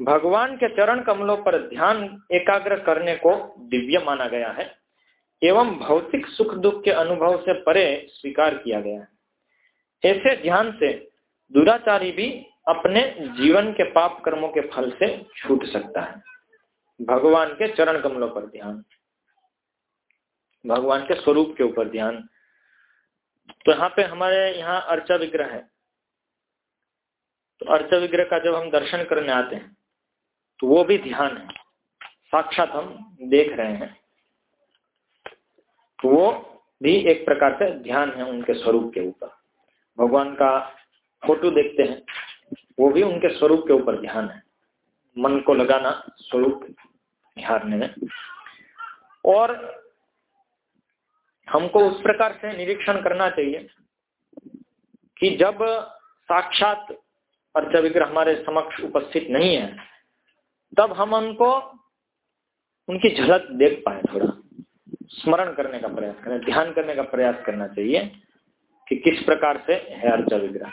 भगवान के चरण कमलों पर ध्यान एकाग्र करने को दिव्य माना गया है। एवं भौतिक सुख दुख के अनुभव से परे स्वीकार किया गया है। ऐसे ध्यान से दुराचारी भी अपने जीवन के पाप कर्मों के फल से छूट सकता है। भगवान के चरण कमलों पर ध्यान। भगवान के स्वरूप के ऊपर ध्यान। तो यहाँ पे हमारे यहाँ अर्चा विग्रह है। तो अर्चा विग्रह का जब हम दर्शन करने आते हैं तो वो भी ध्यान है। साक्षात हम देख रहे हैं। तो वो भी एक प्रकार से ध्यान है उनके स्वरूप के ऊपर। भगवान का फ़ोटो देखते हैं, वो भी उनके स्वरूप के ऊपर ध्यान है। मन को लगाना स्वरूप निहारने में। और हमको उस प्रकार से निरीक्षण करना चाहिए कि जब साक्षात अर्थ विग्रह हमारे समक्ष उपस्थित नहीं है, तब हम उनको, उनकी झलक देख पाए थोड़ा। स्मरण करने का प्रयास करें, ध्यान करने का प्रयास करना चाहिए कि किस प्रकार से है अर्चा विग्रह।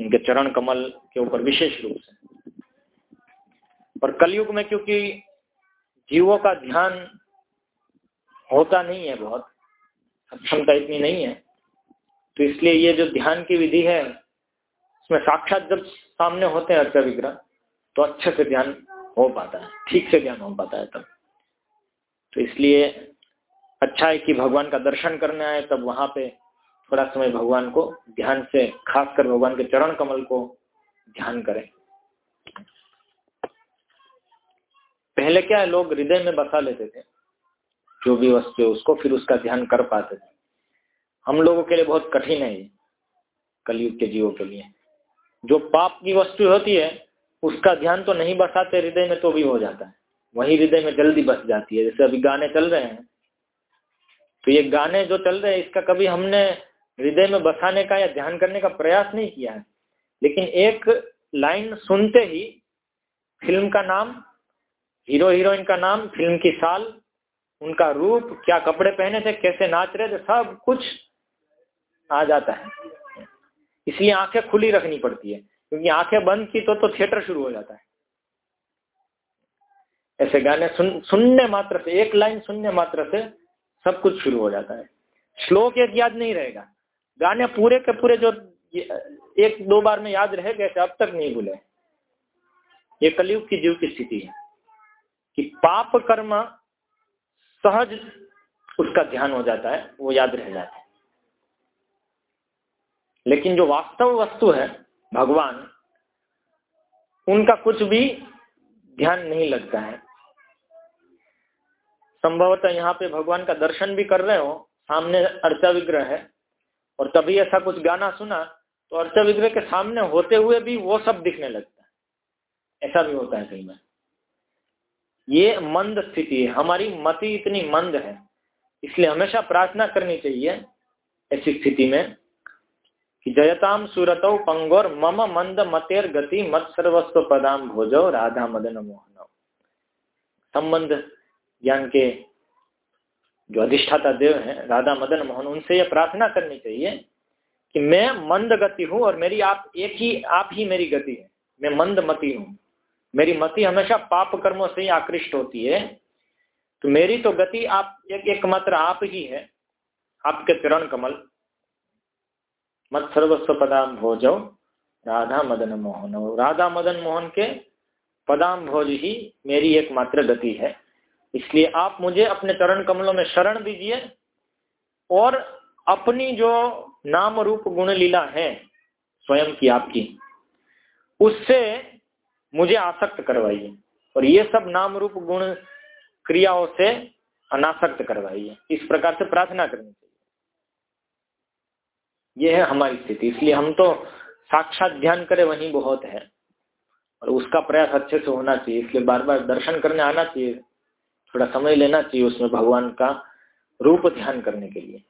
इनके चरण कमल के ऊपर विशेष रूप से। पर कलयुग में क्योंकि जीवों का ध्यान होता नहीं है बहुत सक्षमता इतनी नहीं है तो इसलिए ये जो ध्यान की विधि है उसमें साक्षात जब सामने होते हैं अर्चा विग्रह तो अच्छे से ध्यान हो पाता है, ठीक से ध्यान हो पाता है तब। तो इसलिए अच्छा है कि भगवान का दर्शन करने आए, तब वहाँ पे थोड़ा समय भगवान को ध्यान से, खासकर भगवान के चरण कमल को ध्यान करें। पहले क्या है, लोग हृदय में बसा लेते थे, जो भी वस्तु है उसको, फिर उसका ध्यान कर पाते थे। हम लोगों के लिए बहुत कठिन है ये, कलयुग के जीवों के लिए। जो पाप की वस्तु होती है, उसका ध्यान तो नहीं बसाते, हृदय में तो भी हो जाता है। वही हृदय में जल्दी बस जाती है। जैसे अभी गाने चल रहे हैं तो ये गाने जो चल रहे हैं, इसका कभी हमने हृदय में बसाने का या ध्यान करने का प्रयास नहीं किया है। लेकिन एक लाइन सुनते ही फ़िल्म का नाम, हीरो हीरोइन का नाम, फ़िल्म की साल, उनका रूप, क्या कपड़े पहने थे, कैसे नाच रहे थे, सब कुछ आ जाता है। इसलिए आँखें खुली रखनी पड़ती है, क्योंकि आँखें बंद की तो तो थिएटर शुरू हो जाता है। ऐसे गाने सुन, सुनने मात्र से, एक लाइन सुनने मात्र से सब कुछ शुरू हो जाता है। श्लोक एक याद नहीं रहेगा। गाने पूरे के पूरे जो एक दो बार में याद रह गए थे, अब तक नहीं भूले। ये कलयुग की जीव की स्थिति है कि पाप कर्म सहज उसका ध्यान हो जाता है, वो याद रह जाता है। लेकिन जो वास्तव वस्तु है, भगवान, उनका कुछ भी ध्यान नहीं लगता है। संभवतः यहाँ पे भगवान का दर्शन भी कर रहे हो, सामने अर्चा विग्रह है। और तभी ऐसा कुछ गाना सुना तो अर्चा विग्रह के सामने होते हुए भी वो सब दिखने लगता है। ऐसा भी होता है कई बार। ये मंद स्थिति है। हमारी मति इतनी मंद है, इसलिए हमेशा प्रार्थना करनी चाहिए ऐसी स्थिति में कि जयताम सूरत पंगोर मम मंद मतेर गति मत सर्वस्व पदाम भोजो राधा मदन मोहन। संबंध ज्ञान के जो अधिष्ठाता देव हैं, राधा, मदन, मोहन, उनसे यह प्रार्थना करनी चाहिए कि मैं मंद गति हूँ और मेरी आप एक ही, आप ही मेरी गति है। मैं मंद मती हूँ। मेरी मति हमेशा पाप कर्मों से ही आकृष्ट होती है। तो मेरी तो गति आप एक, एकमात्र आप ही है। आपके चरण कमल। मत सर्वस्व पदाम भोजो। राधा, मदन, मोहन। राधा, मदन, मोहन के पदाम भोज ही मेरी एकमात्र गति है। इसलिए आप मुझे अपने चरण कमलों में शरण दीजिए और अपनी जो नाम रूप गुण लीला है स्वयं की आपकी, उससे मुझे आसक्त करवाइए और ये सब नाम रूप गुण क्रियाओं से अनासक्त करवाइए। इस प्रकार से प्रार्थना करनी चाहिए। ये है हमारी स्थिति। इसलिए हम तो साक्षात ध्यान करें, वही बहुत है। और उसका प्रयास अच्छे से होना चाहिए। इसलिए बार बार दर्शन करने आना चाहिए। थोड़ा समय लेना चाहिए उसमें भगवान का रूप ध्यान करने के लिए।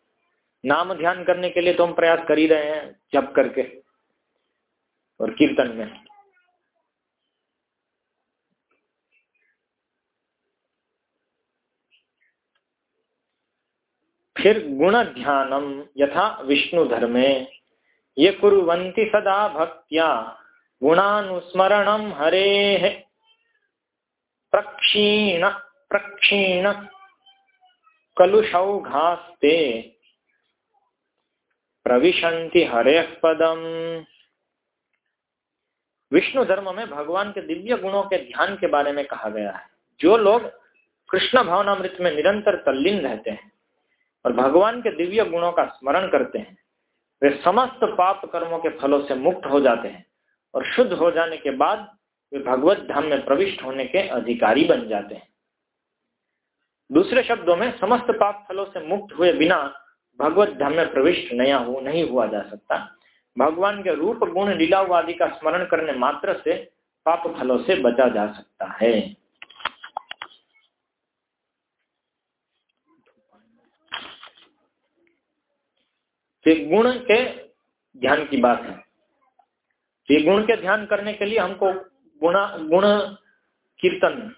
नाम ध्यान करने के लिए तो हम प्रयास कर ही रहे हैं, जप करके और कीर्तन में। फिर गुण ध्यानम यथा विष्णु धर्मे ये कुरंती सदा भक्त्या गुणानुस्मरणम हरे प्रक्षीण। प्रक्षीण कलुषौघास्ते प्रविशंति हरे पदम। विष्णु धर्म में भगवान के दिव्य गुणों के ध्यान के बारे में कहा गया है। जो लोग कृष्ण भावनामृत में निरंतर तल्लीन रहते हैं और भगवान के दिव्य गुणों का स्मरण करते हैं, वे समस्त पाप कर्मों के फलों से मुक्त हो जाते हैं और शुद्ध हो जाने के बाद वे भगवत धाम में प्रविष्ट होने के अधिकारी बन जाते हैं। दूसरे शब्दों में, समस्त पाप फलों से मुक्त हुए बिना भगवत धर्म में प्रविष्ट नया हो, नहीं हुआ जा सकता। भगवान के रूप, गुण लीला आदि का स्मरण करने मात्र से पाप फलों से बचा जा सकता है। ये गुण के ध्यान की बात है। त्रिगुण गुण के ध्यान करने के लिए हमको गुणा, गुण कीर्तन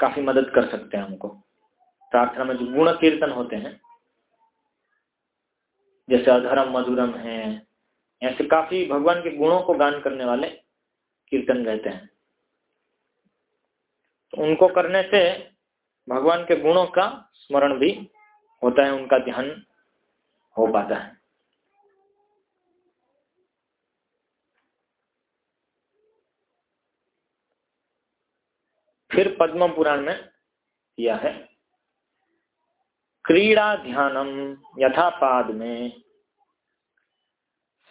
काफ़ी मदद कर सकते हैं हमको। प्रार्थना में जो गुण कीर्तन होते हैं, जैसे अधरम, मधुरम है, ऐसे काफ़ी भगवान के गुणों को गान करने वाले कीर्तन रहते हैं। तो उनको करने से भगवान के गुणों का स्मरण भी होता है, उनका ध्यान हो पाता है। फिर पद्म पुराण में यह है। क्रीड़ा ध्यानम यथा पाद में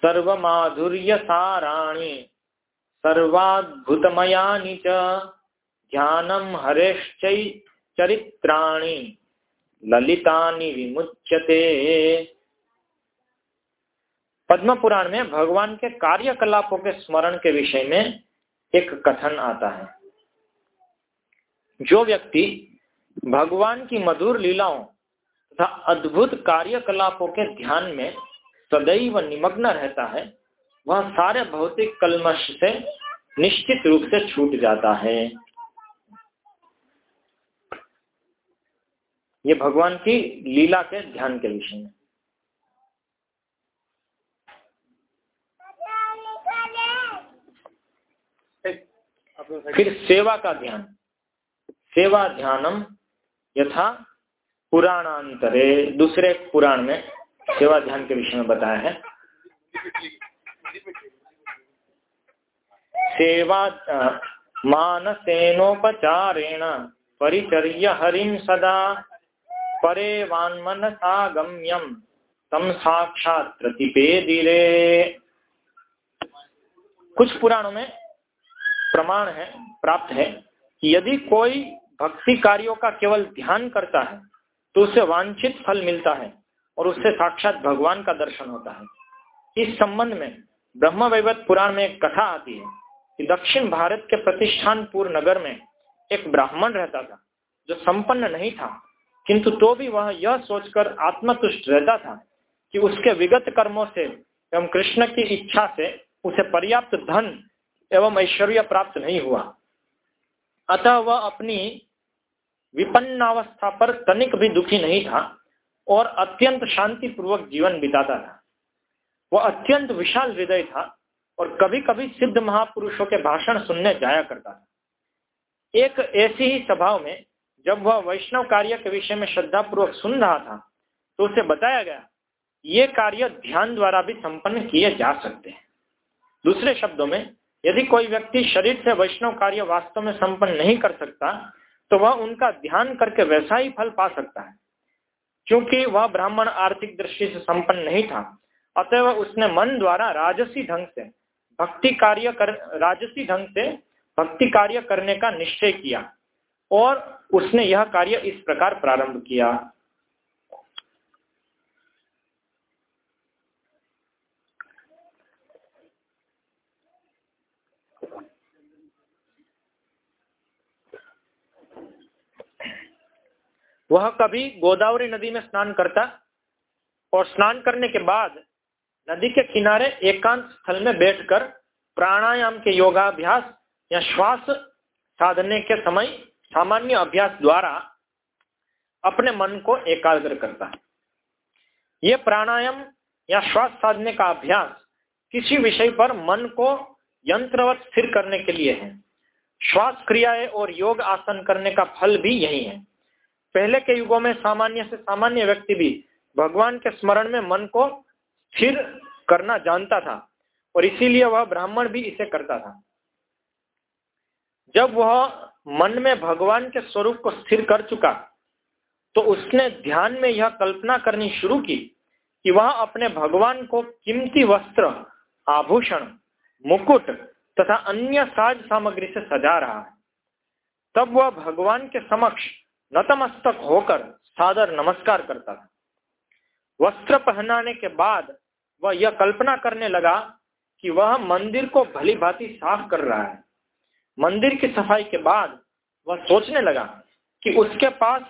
सर्वमाधुर्य साराणी, सर्वाद्भुतमयानि च ध्यानम हरेश्च चरित्राणि, ललितानि विमुच्यते। पद्म पुराण में भगवान के कार्यकलापों के स्मरण के विषय में एक कथन आता है। जो व्यक्ति भगवान की मधुर लीलाओं तथा अद्भुत कार्यकलापों के ध्यान में सदैव निमग्न रहता है, वह सारे भौतिक कलमश से निश्चित रूप से छूट जाता है। ये भगवान की लीला के ध्यान के विषय में। फिर सेवा का ध्यान। सेवा ध्यानम यथा पुराणांतरे, दूसरे पुराण में सेवा ध्यान के विषय में बताया है। सेवा मानसेनोपचारेण परिचर्य हरिम सदा, परे वान्मनसा गम्यम तम साक्षात कुछ पुराणों में प्रमाण है, प्राप्त है कि यदि कोई भक्ति कार्यों का केवल ध्यान करता है तो उसे वांछित फल मिलता है और उससे साक्षात भगवान का दर्शन होता है। इस संबंध में ब्रह्म पुराण में एक कथा आती है कि दक्षिण भारत के प्रतिष्ठानपुर नगर में एक ब्राह्मण रहता था, जो संपन्न नहीं था, किंतु तो भी वह यह सोचकर आत्मतुष्ट रहता था कि उसके विगत कर्मों से एवं कृष्ण की इच्छा से उसे पर्याप्त धन एवं ऐश्वर्य प्राप्त नहीं हुआ। अतः वह अपनी विपन्नावस्था पर तनिक भी दुखी नहीं था और अत्यंत शांतिपूर्वक जीवन बिताता था। वह अत्यंत विशाल हृदय था और कभी कभी सिद्ध महापुरुषों के भाषण सुनने जाया करता था। एक ऐसी ही सभा में जब वह वैष्णव कार्य के विषय में श्रद्धा पूर्वक सुन रहा था तो उसे बताया गया, ये कार्य ध्यान द्वारा भी संपन्न किए जा सकते हैं। दूसरे शब्दों में, यदि कोई व्यक्ति शरीर से वैष्णव कार्य वास्तव में संपन्न नहीं कर सकता तो वह उनका ध्यान करके वैसा ही फल पा सकता है। क्योंकि वह ब्राह्मण आर्थिक दृष्टि से संपन्न नहीं था अतः उसने मन द्वारा राजसी ढंग से भक्ति कार्य कर, राजसी ढंग से भक्ति कार्य करने का निश्चय किया और उसने यह कार्य इस प्रकार प्रारंभ किया। वह कभी गोदावरी नदी में स्नान करता और स्नान करने के बाद नदी के किनारे एकांत स्थल में बैठकर प्राणायाम के योगाभ्यास या श्वास साधने के समय सामान्य अभ्यास द्वारा अपने मन को एकाग्र करता है। ये प्राणायाम या श्वास साधने का अभ्यास किसी विषय पर मन को यंत्रवत स्थिर करने के लिए है। श्वास क्रियाएँ और योग आसन करने का फल भी यही है। पहले के युगों में सामान्य से सामान्य व्यक्ति भी भगवान के स्मरण में मन को स्थिर करना जानता था और इसीलिए वह ब्राह्मण भी इसे करता था। जब वह मन में भगवान के स्वरूप को स्थिर कर चुका तो उसने ध्यान में यह कल्पना करनी शुरू की कि वह अपने भगवान को कीमती वस्त्र, आभूषण, मुकुट तथा अन्य साज सामग्री से सजा रहा है। तब वह भगवान के समक्ष नतमस्तक होकर सादर नमस्कार करता था वस्त्र पहनाने के बाद वह यह कल्पना करने लगा कि वह मंदिर को भली भांति साफ़ कर रहा है। मंदिर की सफ़ाई के बाद वह सोचने लगा कि उसके पास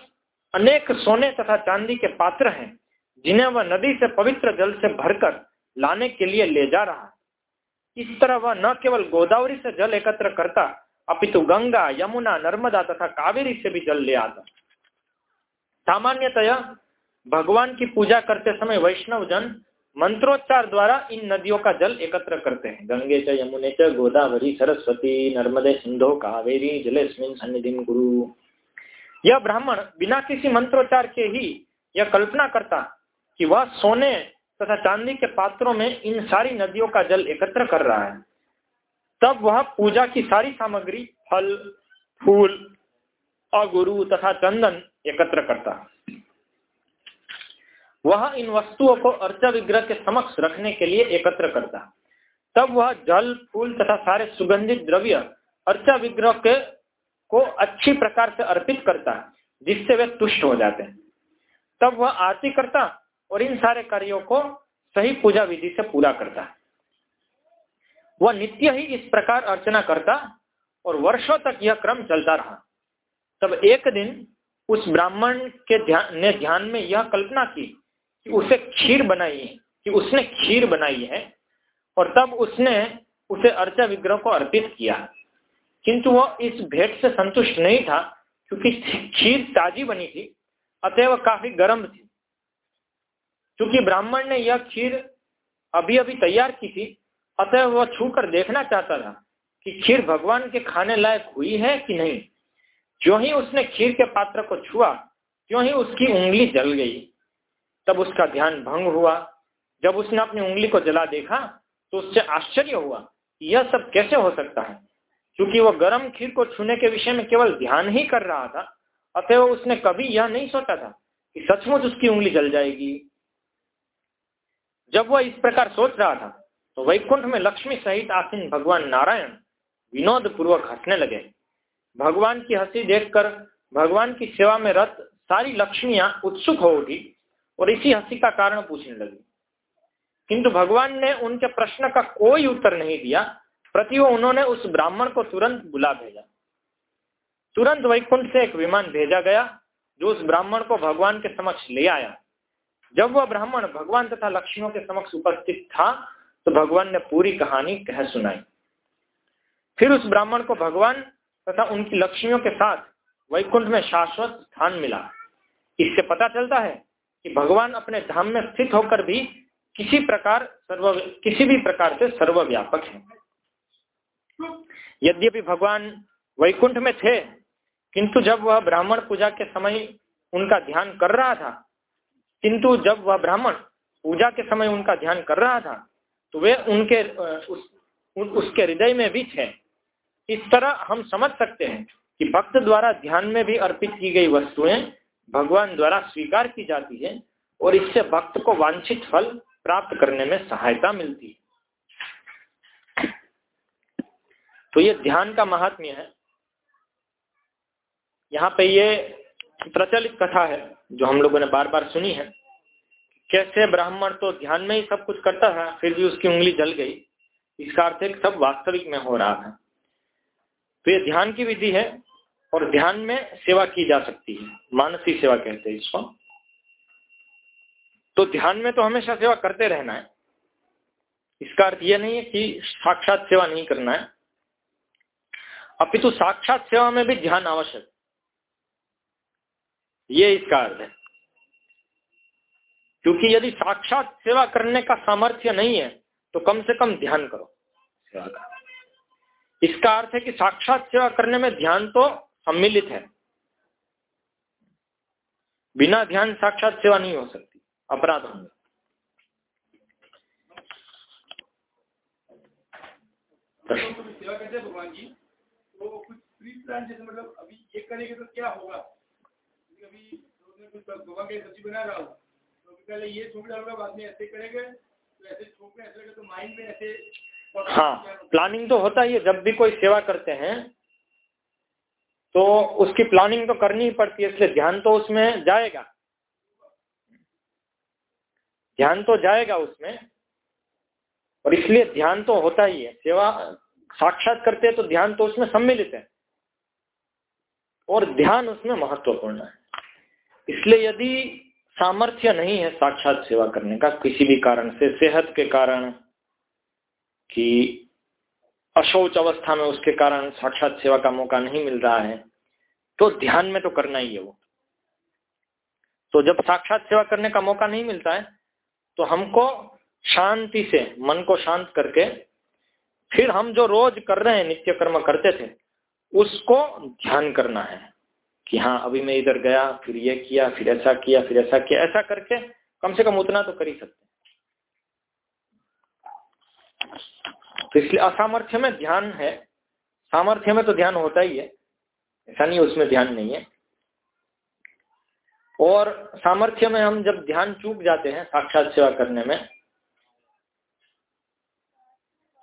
अनेक सोने तथा चांदी के पात्र हैं, जिन्हें वह नदी से पवित्र जल से भरकर लाने के लिए ले जा रहा इस तरह वह न केवल गोदावरी से जल एकत्र करता अपितु गंगा यमुना नर्मदा तथा कावेरी से भी जल ले आता सामान्यतया भगवान की पूजा करते समय वैष्णव जन मंत्रोच्चार द्वारा इन नदियों का जल एकत्र करते हैं गंगे च यमुने च गोदावरी सरस्वती नर्मदे सिंधो कावेरी जलेस्मिन सन्निधि गुरु यह ब्राह्मण बिना किसी मंत्रोच्चार के ही यह कल्पना करता कि वह सोने तथा चांदी के पात्रों में इन सारी नदियों का जल एकत्र कर रहा है तब वह पूजा की सारी सामग्री, फल, फूल अगुरु तथा चंदन एकत्र करता। वह इन वस्तुओं को अर्चा विग्रह के समक्ष रखने के लिए एकत्र करता। तब वह जल, फूल तथा सारे सुगंधित द्रव्य अर्चा विग्रह के, को अच्छी प्रकार से अर्पित करता, जिससे वे तुष्ट हो जाते। हैं तब वह आरती करता और इन सारे कार्यों को सही पूजा विधि से पूरा करता। वह नित्य ही इस प्रकार अर्चना करता और वर्षों तक यह क्रम चलता रहा। तब एक दिन उस ब्राह्मण के ध्यान ने ध्यान में यह कल्पना की कि उसे खीर बनाई है, कि उसने खीर बनाई है, और तब उसने उसे अर्चा विग्रह को अर्पित किया। किंतु वह इस भेंट से संतुष्ट नहीं था, क्योंकि खीर ताजी बनी थी अतः वह काफ़ी गर्म थी। क्योंकि ब्राह्मण ने यह खीर अभी अभी तैयार की थी अतः वह छूकर देखना चाहता था कि खीर भगवान के खाने लायक हुई है कि नहीं। जो ही उसने खीर के पात्र को छुआ क्यों ही उसकी उंगली जल गई। तब उसका ध्यान भंग हुआ। जब उसने अपनी उंगली को जला देखा तो उससे आश्चर्य हुआ यह सब कैसे हो सकता है। क्योंकि वह गर्म खीर को छूने के विषय में केवल ध्यान ही कर रहा था, अतः उसने कभी यह नहीं सोचा था कि सचमुच उसकी उंगली जल जाएगी। जब वह इस प्रकार सोच रहा था तो वैकुंठ में लक्ष्मी सहित आसीन भगवान नारायण विनोद पूर्वक हंसने लगे। भगवान की हँसी देखकर, भगवान की सेवा में रत सारी लक्ष्मियाँ उत्सुक हो उठी और इसी हँसी का कारण पूछने लगी। किंतु भगवान ने उनके प्रश्न का कोई उत्तर नहीं दिया प्रतियो उन्होंने उस ब्राह्मण को तुरंत बुला भेजा। तुरंत वैकुंठ से एक विमान भेजा गया, जो उस ब्राह्मण को भगवान के समक्ष ले आया। जब वह ब्राह्मण भगवान तथा लक्ष्मियों के समक्ष उपस्थित था तो भगवान ने पूरी कहानी कह सुनाई। फिर उस ब्राह्मण को भगवान तथा उनकी लक्ष्मियों के साथ वैकुंठ में शाश्वत स्थान मिला। इससे पता चलता है कि भगवान अपने धाम में स्थित होकर भी किसी प्रकार सर्व, किसी भी प्रकार से सर्वव्यापक है। यद्यपि भगवान वैकुंठ में थे, किंतु जब वह ब्राह्मण पूजा के समय उनका ध्यान कर रहा था, किंतु जब वह ब्राह्मण पूजा के समय उनका ध्यान कर रहा था तो वे उनके उस, उसके हृदय में भी थे। इस तरह हम समझ सकते हैं कि भक्त द्वारा ध्यान में भी अर्पित की गई वस्तुएँ भगवान द्वारा स्वीकार की जाती है और इससे भक्त को वांछित फल प्राप्त करने में सहायता मिलती है। तो ये ध्यान का महात्म्य है। यहाँ पे ये प्रचलित कथा है जो हम लोगों ने बार बार सुनी है। कैसे ब्राह्मण तो ध्यान में ही सब कुछ करता था, फिर भी उसकी उंगली जल गई। इसका अर्थ है सब वास्तविक में हो रहा था। तो ये ध्यान की विधि है, और ध्यान में सेवा की जा सकती है। मानसी सेवा कहते हैं इसको। तो ध्यान में तो हमेशा सेवा करते रहना है। इसका अर्थ यह नहीं है कि साक्षात सेवा नहीं करना है। अपितु साक्षात सेवा में भी ध्यान आवश्यक। ये इसका अर्थ है। क्योंकि यदि साक्षात सेवा करने का सामर्थ्य नहीं है तो कम से कम ध्यान करो। सेवा का। इसका अर्थ है कि साक्षात सेवा करने में ध्यान तो सम्मिलित है। बिना ध्यान साक्षात सेवा नहीं हो सकती अपराध होंगे। सेवा करते हैं भगवान जी? तो कुछ प्लान जैसे मतलब अभी ये करेंगे तो क्या होगा? अभी कुछ भगवान की सब्ज़ी बना रहा हूँ। तो पहले ये डालूँगा बाद में ऐसे करेंगे। तो ऐसे छोड़ ऐसे तो माइंड में ऐसे हाँ प्लानिंग तो होता ही है जब भी कोई सेवा करते हैं तो उसकी प्लानिंग तो करनी ही पड़ती है इसलिए ध्यान तो उसमें जाएगा। ध्यान तो जाएगा उसमें और इसलिए ध्यान तो होता ही है। सेवा साक्षात करते हैं तो ध्यान तो उसमें सम्मिलित है और ध्यान उसमें महत्वपूर्ण है। इसलिए यदि सामर्थ्य नहीं है साक्षात सेवा करने का, किसी भी कारण से, सेहत के कारण कि अशौच अवस्था में उसके कारण साक्षात सेवा का मौका नहीं मिल रहा है तो ध्यान में तो करना ही है वो। तो जब साक्षात सेवा करने का मौका नहीं मिलता है तो हमको शांति से, मन को शांत करके, फिर हम जो रोज कर रहे हैं, नित्य कर्म करते थे, उसको ध्यान करना है। कि हाँ अभी मैं इधर गया, फिर ये किया, फिर ऐसा किया, फिर ऐसा किया। ऐसा करके कम से कम उतना तो कर ही सकते तो इसलिए असामर्थ्य में ध्यान है। सामर्थ्य में तो ध्यान होता ही है। ऐसा नहीं, उसमें ध्यान नहीं है। और सामर्थ्य में हम जब ध्यान चूक जाते हैं साक्षात सेवा करने में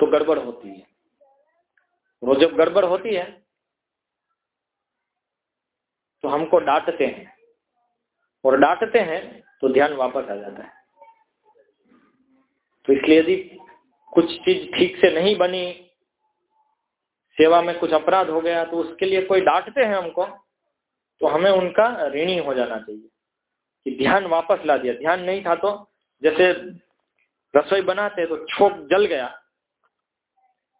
तो गड़बड़ होती है। वो जब गड़बड़ होती है तो हमको डांटते हैं। और डांटते हैं तो ध्यान वापस आ जाता है। तो इसलिए यदि कुछ चीज़ ठीक से नहीं बनी, सेवा में कुछ अपराध हो गया तो उसके लिए कोई डांटते हैं हमको तो हमें उनका ऋणी हो जाना चाहिए। कि ध्यान वापस ला दिया। ध्यान नहीं था तो जैसे रसोई बनाते तो छोक जल गया।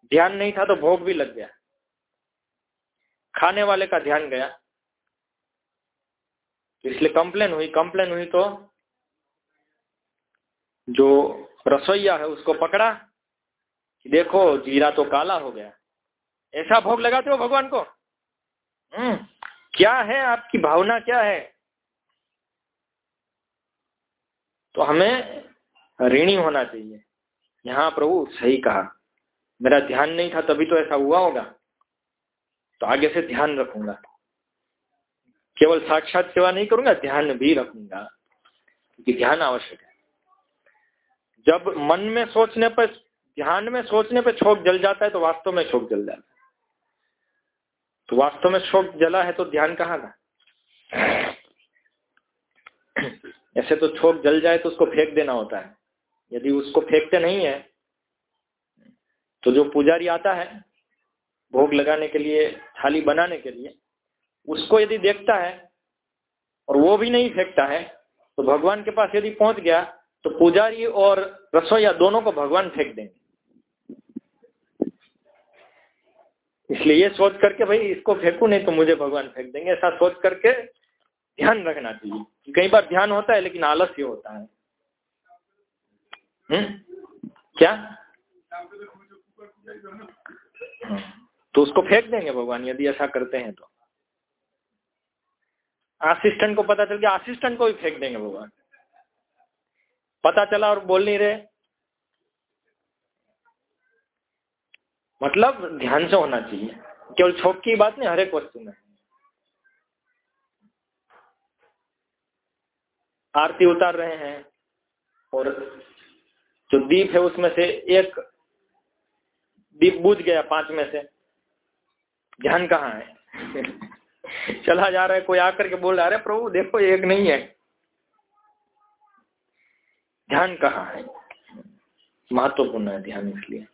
ध्यान नहीं था तो भोग भी लग गया। खाने वाले का ध्यान गया। इसलिए कंप्लेन हुई कंप्लेन हुई तो जो रसोईया है उसको पकड़ा कि देखो जीरा तो काला हो गया। ऐसा भोग लगाते हो भगवान को? हम्म क्या है आपकी भावना, क्या है? तो हमें ऋणी होना चाहिए। यहाँ प्रभु सही कहा। मेरा ध्यान नहीं था, तभी तो ऐसा हुआ होगा। तो आगे से ध्यान रखूँगा। केवल साक्षात सेवा नहीं करूँगा, ध्यान भी रखूँगा, क्योंकि ध्यान आवश्यक है। जब मन में सोचने पर, ध्यान में सोचने पर शोक जल जाता है तो वास्तव में शोक जल जाता है। तो वास्तव में शोक जला है तो ध्यान कहाँ का ऐसे तो छोक जल जाए तो उसको फेंक देना होता है। यदि उसको फेंकते नहीं है तो जो पुजारी आता है, भोग लगाने के लिए, थाली बनाने के लिए उसको यदि देखता है और वो भी नहीं फेंकता है तो भगवान के पास यदि पहुँच गया तो पुजारी और रसोईया दोनों को भगवान फेंक देंगे। इसलिए ये सोच करके, भाई, इसको फेंकू नहीं तो मुझे भगवान फेंक देंगे। ऐसा सोच करके ध्यान रखना चाहिए। कई बार ध्यान होता है, लेकिन आलस्य होता है। हम्म? क्या? तो उसको फेंक देंगे भगवान, यदि ऐसा करते हैं तो। असिस्टेंट को पता चल गया असिस्टेंट को भी फेंक देंगे भगवान। पता चला और बोल नहीं रहे। मतलब ध्यान से होना चाहिए। केवल छोक की बात नहीं, हर एक वस्तु में। आरती उतार रहे हैं और जो दीप है उसमें से एक दीप बुझ गया पाँच में से। ध्यान कहाँ है? चला जा रहा है, कोई आकर के बोल रहा है प्रभु, देखो एक नहीं है। ध्यान कहाँ है? महत्वपूर्ण है ध्यान इसलिए।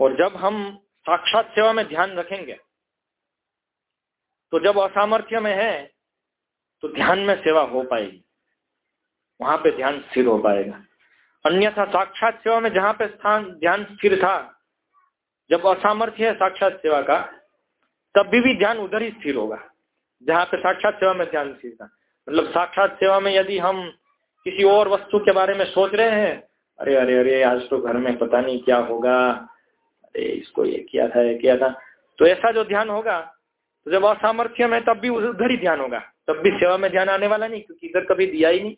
और जब हम साक्षात सेवा में ध्यान रखेंगे तो जब असामर्थ्य में है तो ध्यान में सेवा हो पाएगी। वहाँ पे ध्यान स्थिर हो पाएगा। अन्यथा साक्षात सेवा में जहाँ पे स्थान, ध्यान स्थिर था, जब असामर्थ्य है, साक्षात सेवा का तब भी, भी ध्यान उधर ही स्थिर होगा। जहाँ पे साक्षात सेवा में ध्यान स्थिर था। मतलब साक्षात सेवा में यदि हम किसी और वस्तु के बारे में सोच रहे हैं अरे अरे अरे आज तो घर में पता नहीं क्या होगा। अरे इसको ये किया था ये किया था। तो ऐसा जो ध्यान होगा तो जब असामर्थ्य में तब भी उधर ही ध्यान होगा। तब भी सेवा में ध्यान आने वाला नहीं क्योंकि इधर कभी दिया ही नहीं।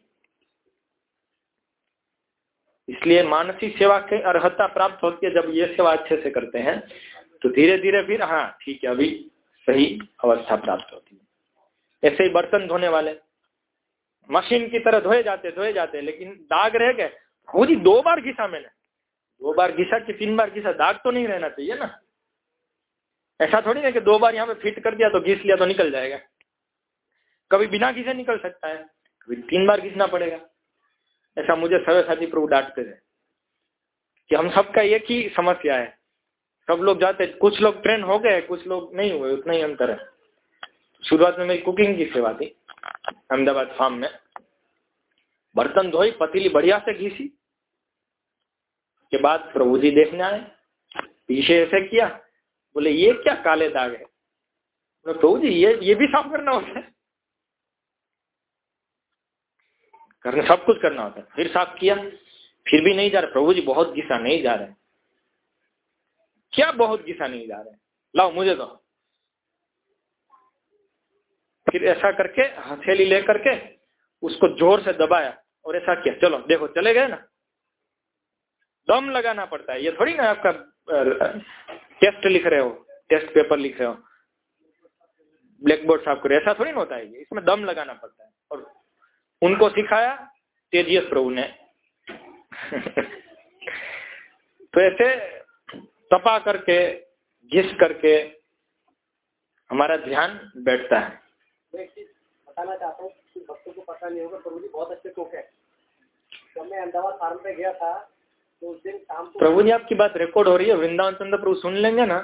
इसलिए मानसिक सेवा की अर्हता प्राप्त होती है जब ये सेवा अच्छे से करते हैं तो धीरे धीरे फिर हाँ ठीक है, अभी सही अवस्था प्राप्त होती है। ऐसे ही बर्तन धोने वाले। मशीन की तरह धोए जाते धोए जाते लेकिन दाग रह गए। जी दो बार घिसा मैंने। दो बार घिसा कि तीन बार घिसा, दाग तो नहीं रहना चाहिए ना। ऐसा थोड़ी ना कि दो बार यहाँ पे फिट कर दिया तो घिस लिया तो निकल जाएगा। कभी बिना घिसे निकल सकता है, कभी तीन बार घिसना पड़ेगा। ऐसा मुझे सर्वे साथी प्रभु डांटते थे कि हम सबका एक ही समस्या है। सब लोग जाते, कुछ लोग ट्रेन हो गए, कुछ लोग नहीं हुए, उतना ही अंतर है। शुरुआत में मेरी कुकिंग की सेवा थी, अहमदाबाद फार्म में। बर्तन धोई, पतीली बढ़िया से घीसी। के बाद प्रभु जी देखने आए, पीछे ऐसे किया, बोले, ये क्या काले दाग है? प्रभु जी ये ये भी साफ़ करना होता है। करने, सब कुछ करना होता है। फिर साफ़ किया, फिर भी नहीं जा रहा। प्रभु जी बहुत घिसा, नहीं जा रहे क्या बहुत घिसा नहीं जा रहे? लाओ, मुझे दो। फिर ऐसा करके, हथेली ले करके, उसको ज़ोर से दबाया और ऐसा किया। चलो, देखो, चले गए ना? दम लगाना पड़ता है। ये थोड़ी ना आपका टेस्ट लिख रहे हो, टेस्ट पेपर लिख रहे हो। ब्लैक बोर्ड साफ़ करे। ऐसा थोड़ी ना होता है इसमें दम लगाना पड़ता है। और उनको सिखाया तेजियस प्रभु ने। तो ऐसे तपा करके घिस करके हमारा ध्यान बैठता है। बताना चाहता हूँ भक्तों को पता नहीं होगा प्रभु जी बहुत अच्छे कोक है। जब मैं अहमदाबाद फार्म पे गया था तो उस दिन शाम को प्रभु जी आपकी बात रिकॉर्ड हो रही है। वृंदावन चंद्र प्रभु सुन लेंगे ना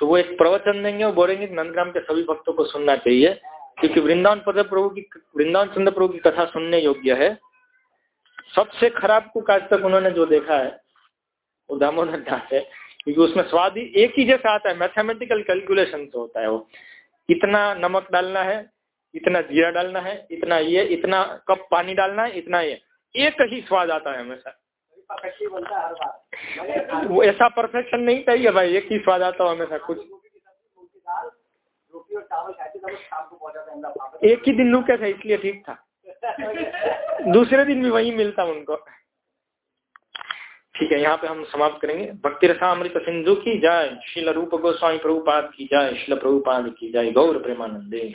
तो वो एक प्रवचन देंगे। और बोलेंगे नंदग्राम के सभी भक्तों को सुनना चाहिए क्योंकि वृंदावन पद प्रभु की वृंदावन चंद्र प्रभु की कथा सुनने योग्य है। सबसे खराब कुक आज तक उन्होंने जो देखा है वो दामोदर दास है। क्योंकि उसमें स्वाद ही एक ही जैसा आता है। मैथमेटिकल कैलकुलेशन से होता है वो। इतना नमक डालना है, इतना जीरा डालना है, इतना ये, इतना कप पानी डालना है, इतना ये। एक ही स्वाद आता है हमेशा। वो ऐसा परफेक्शन नहीं चाहिए भाई, एक ही स्वाद आता हो हमेशा कुछ। एक ही दिन रुके थे, इसलिए ठीक था। दूसरे दिन भी वही मिलता उनको। ठीक है, यहाँ पे हम समाप्त करेंगे। भक्ति रसामृत सिंधु की जय। शिल रूप गोस्वामी प्रभुपाद की जय। शिल प्रभुपाद की जय। गौर प्रेमानंदे।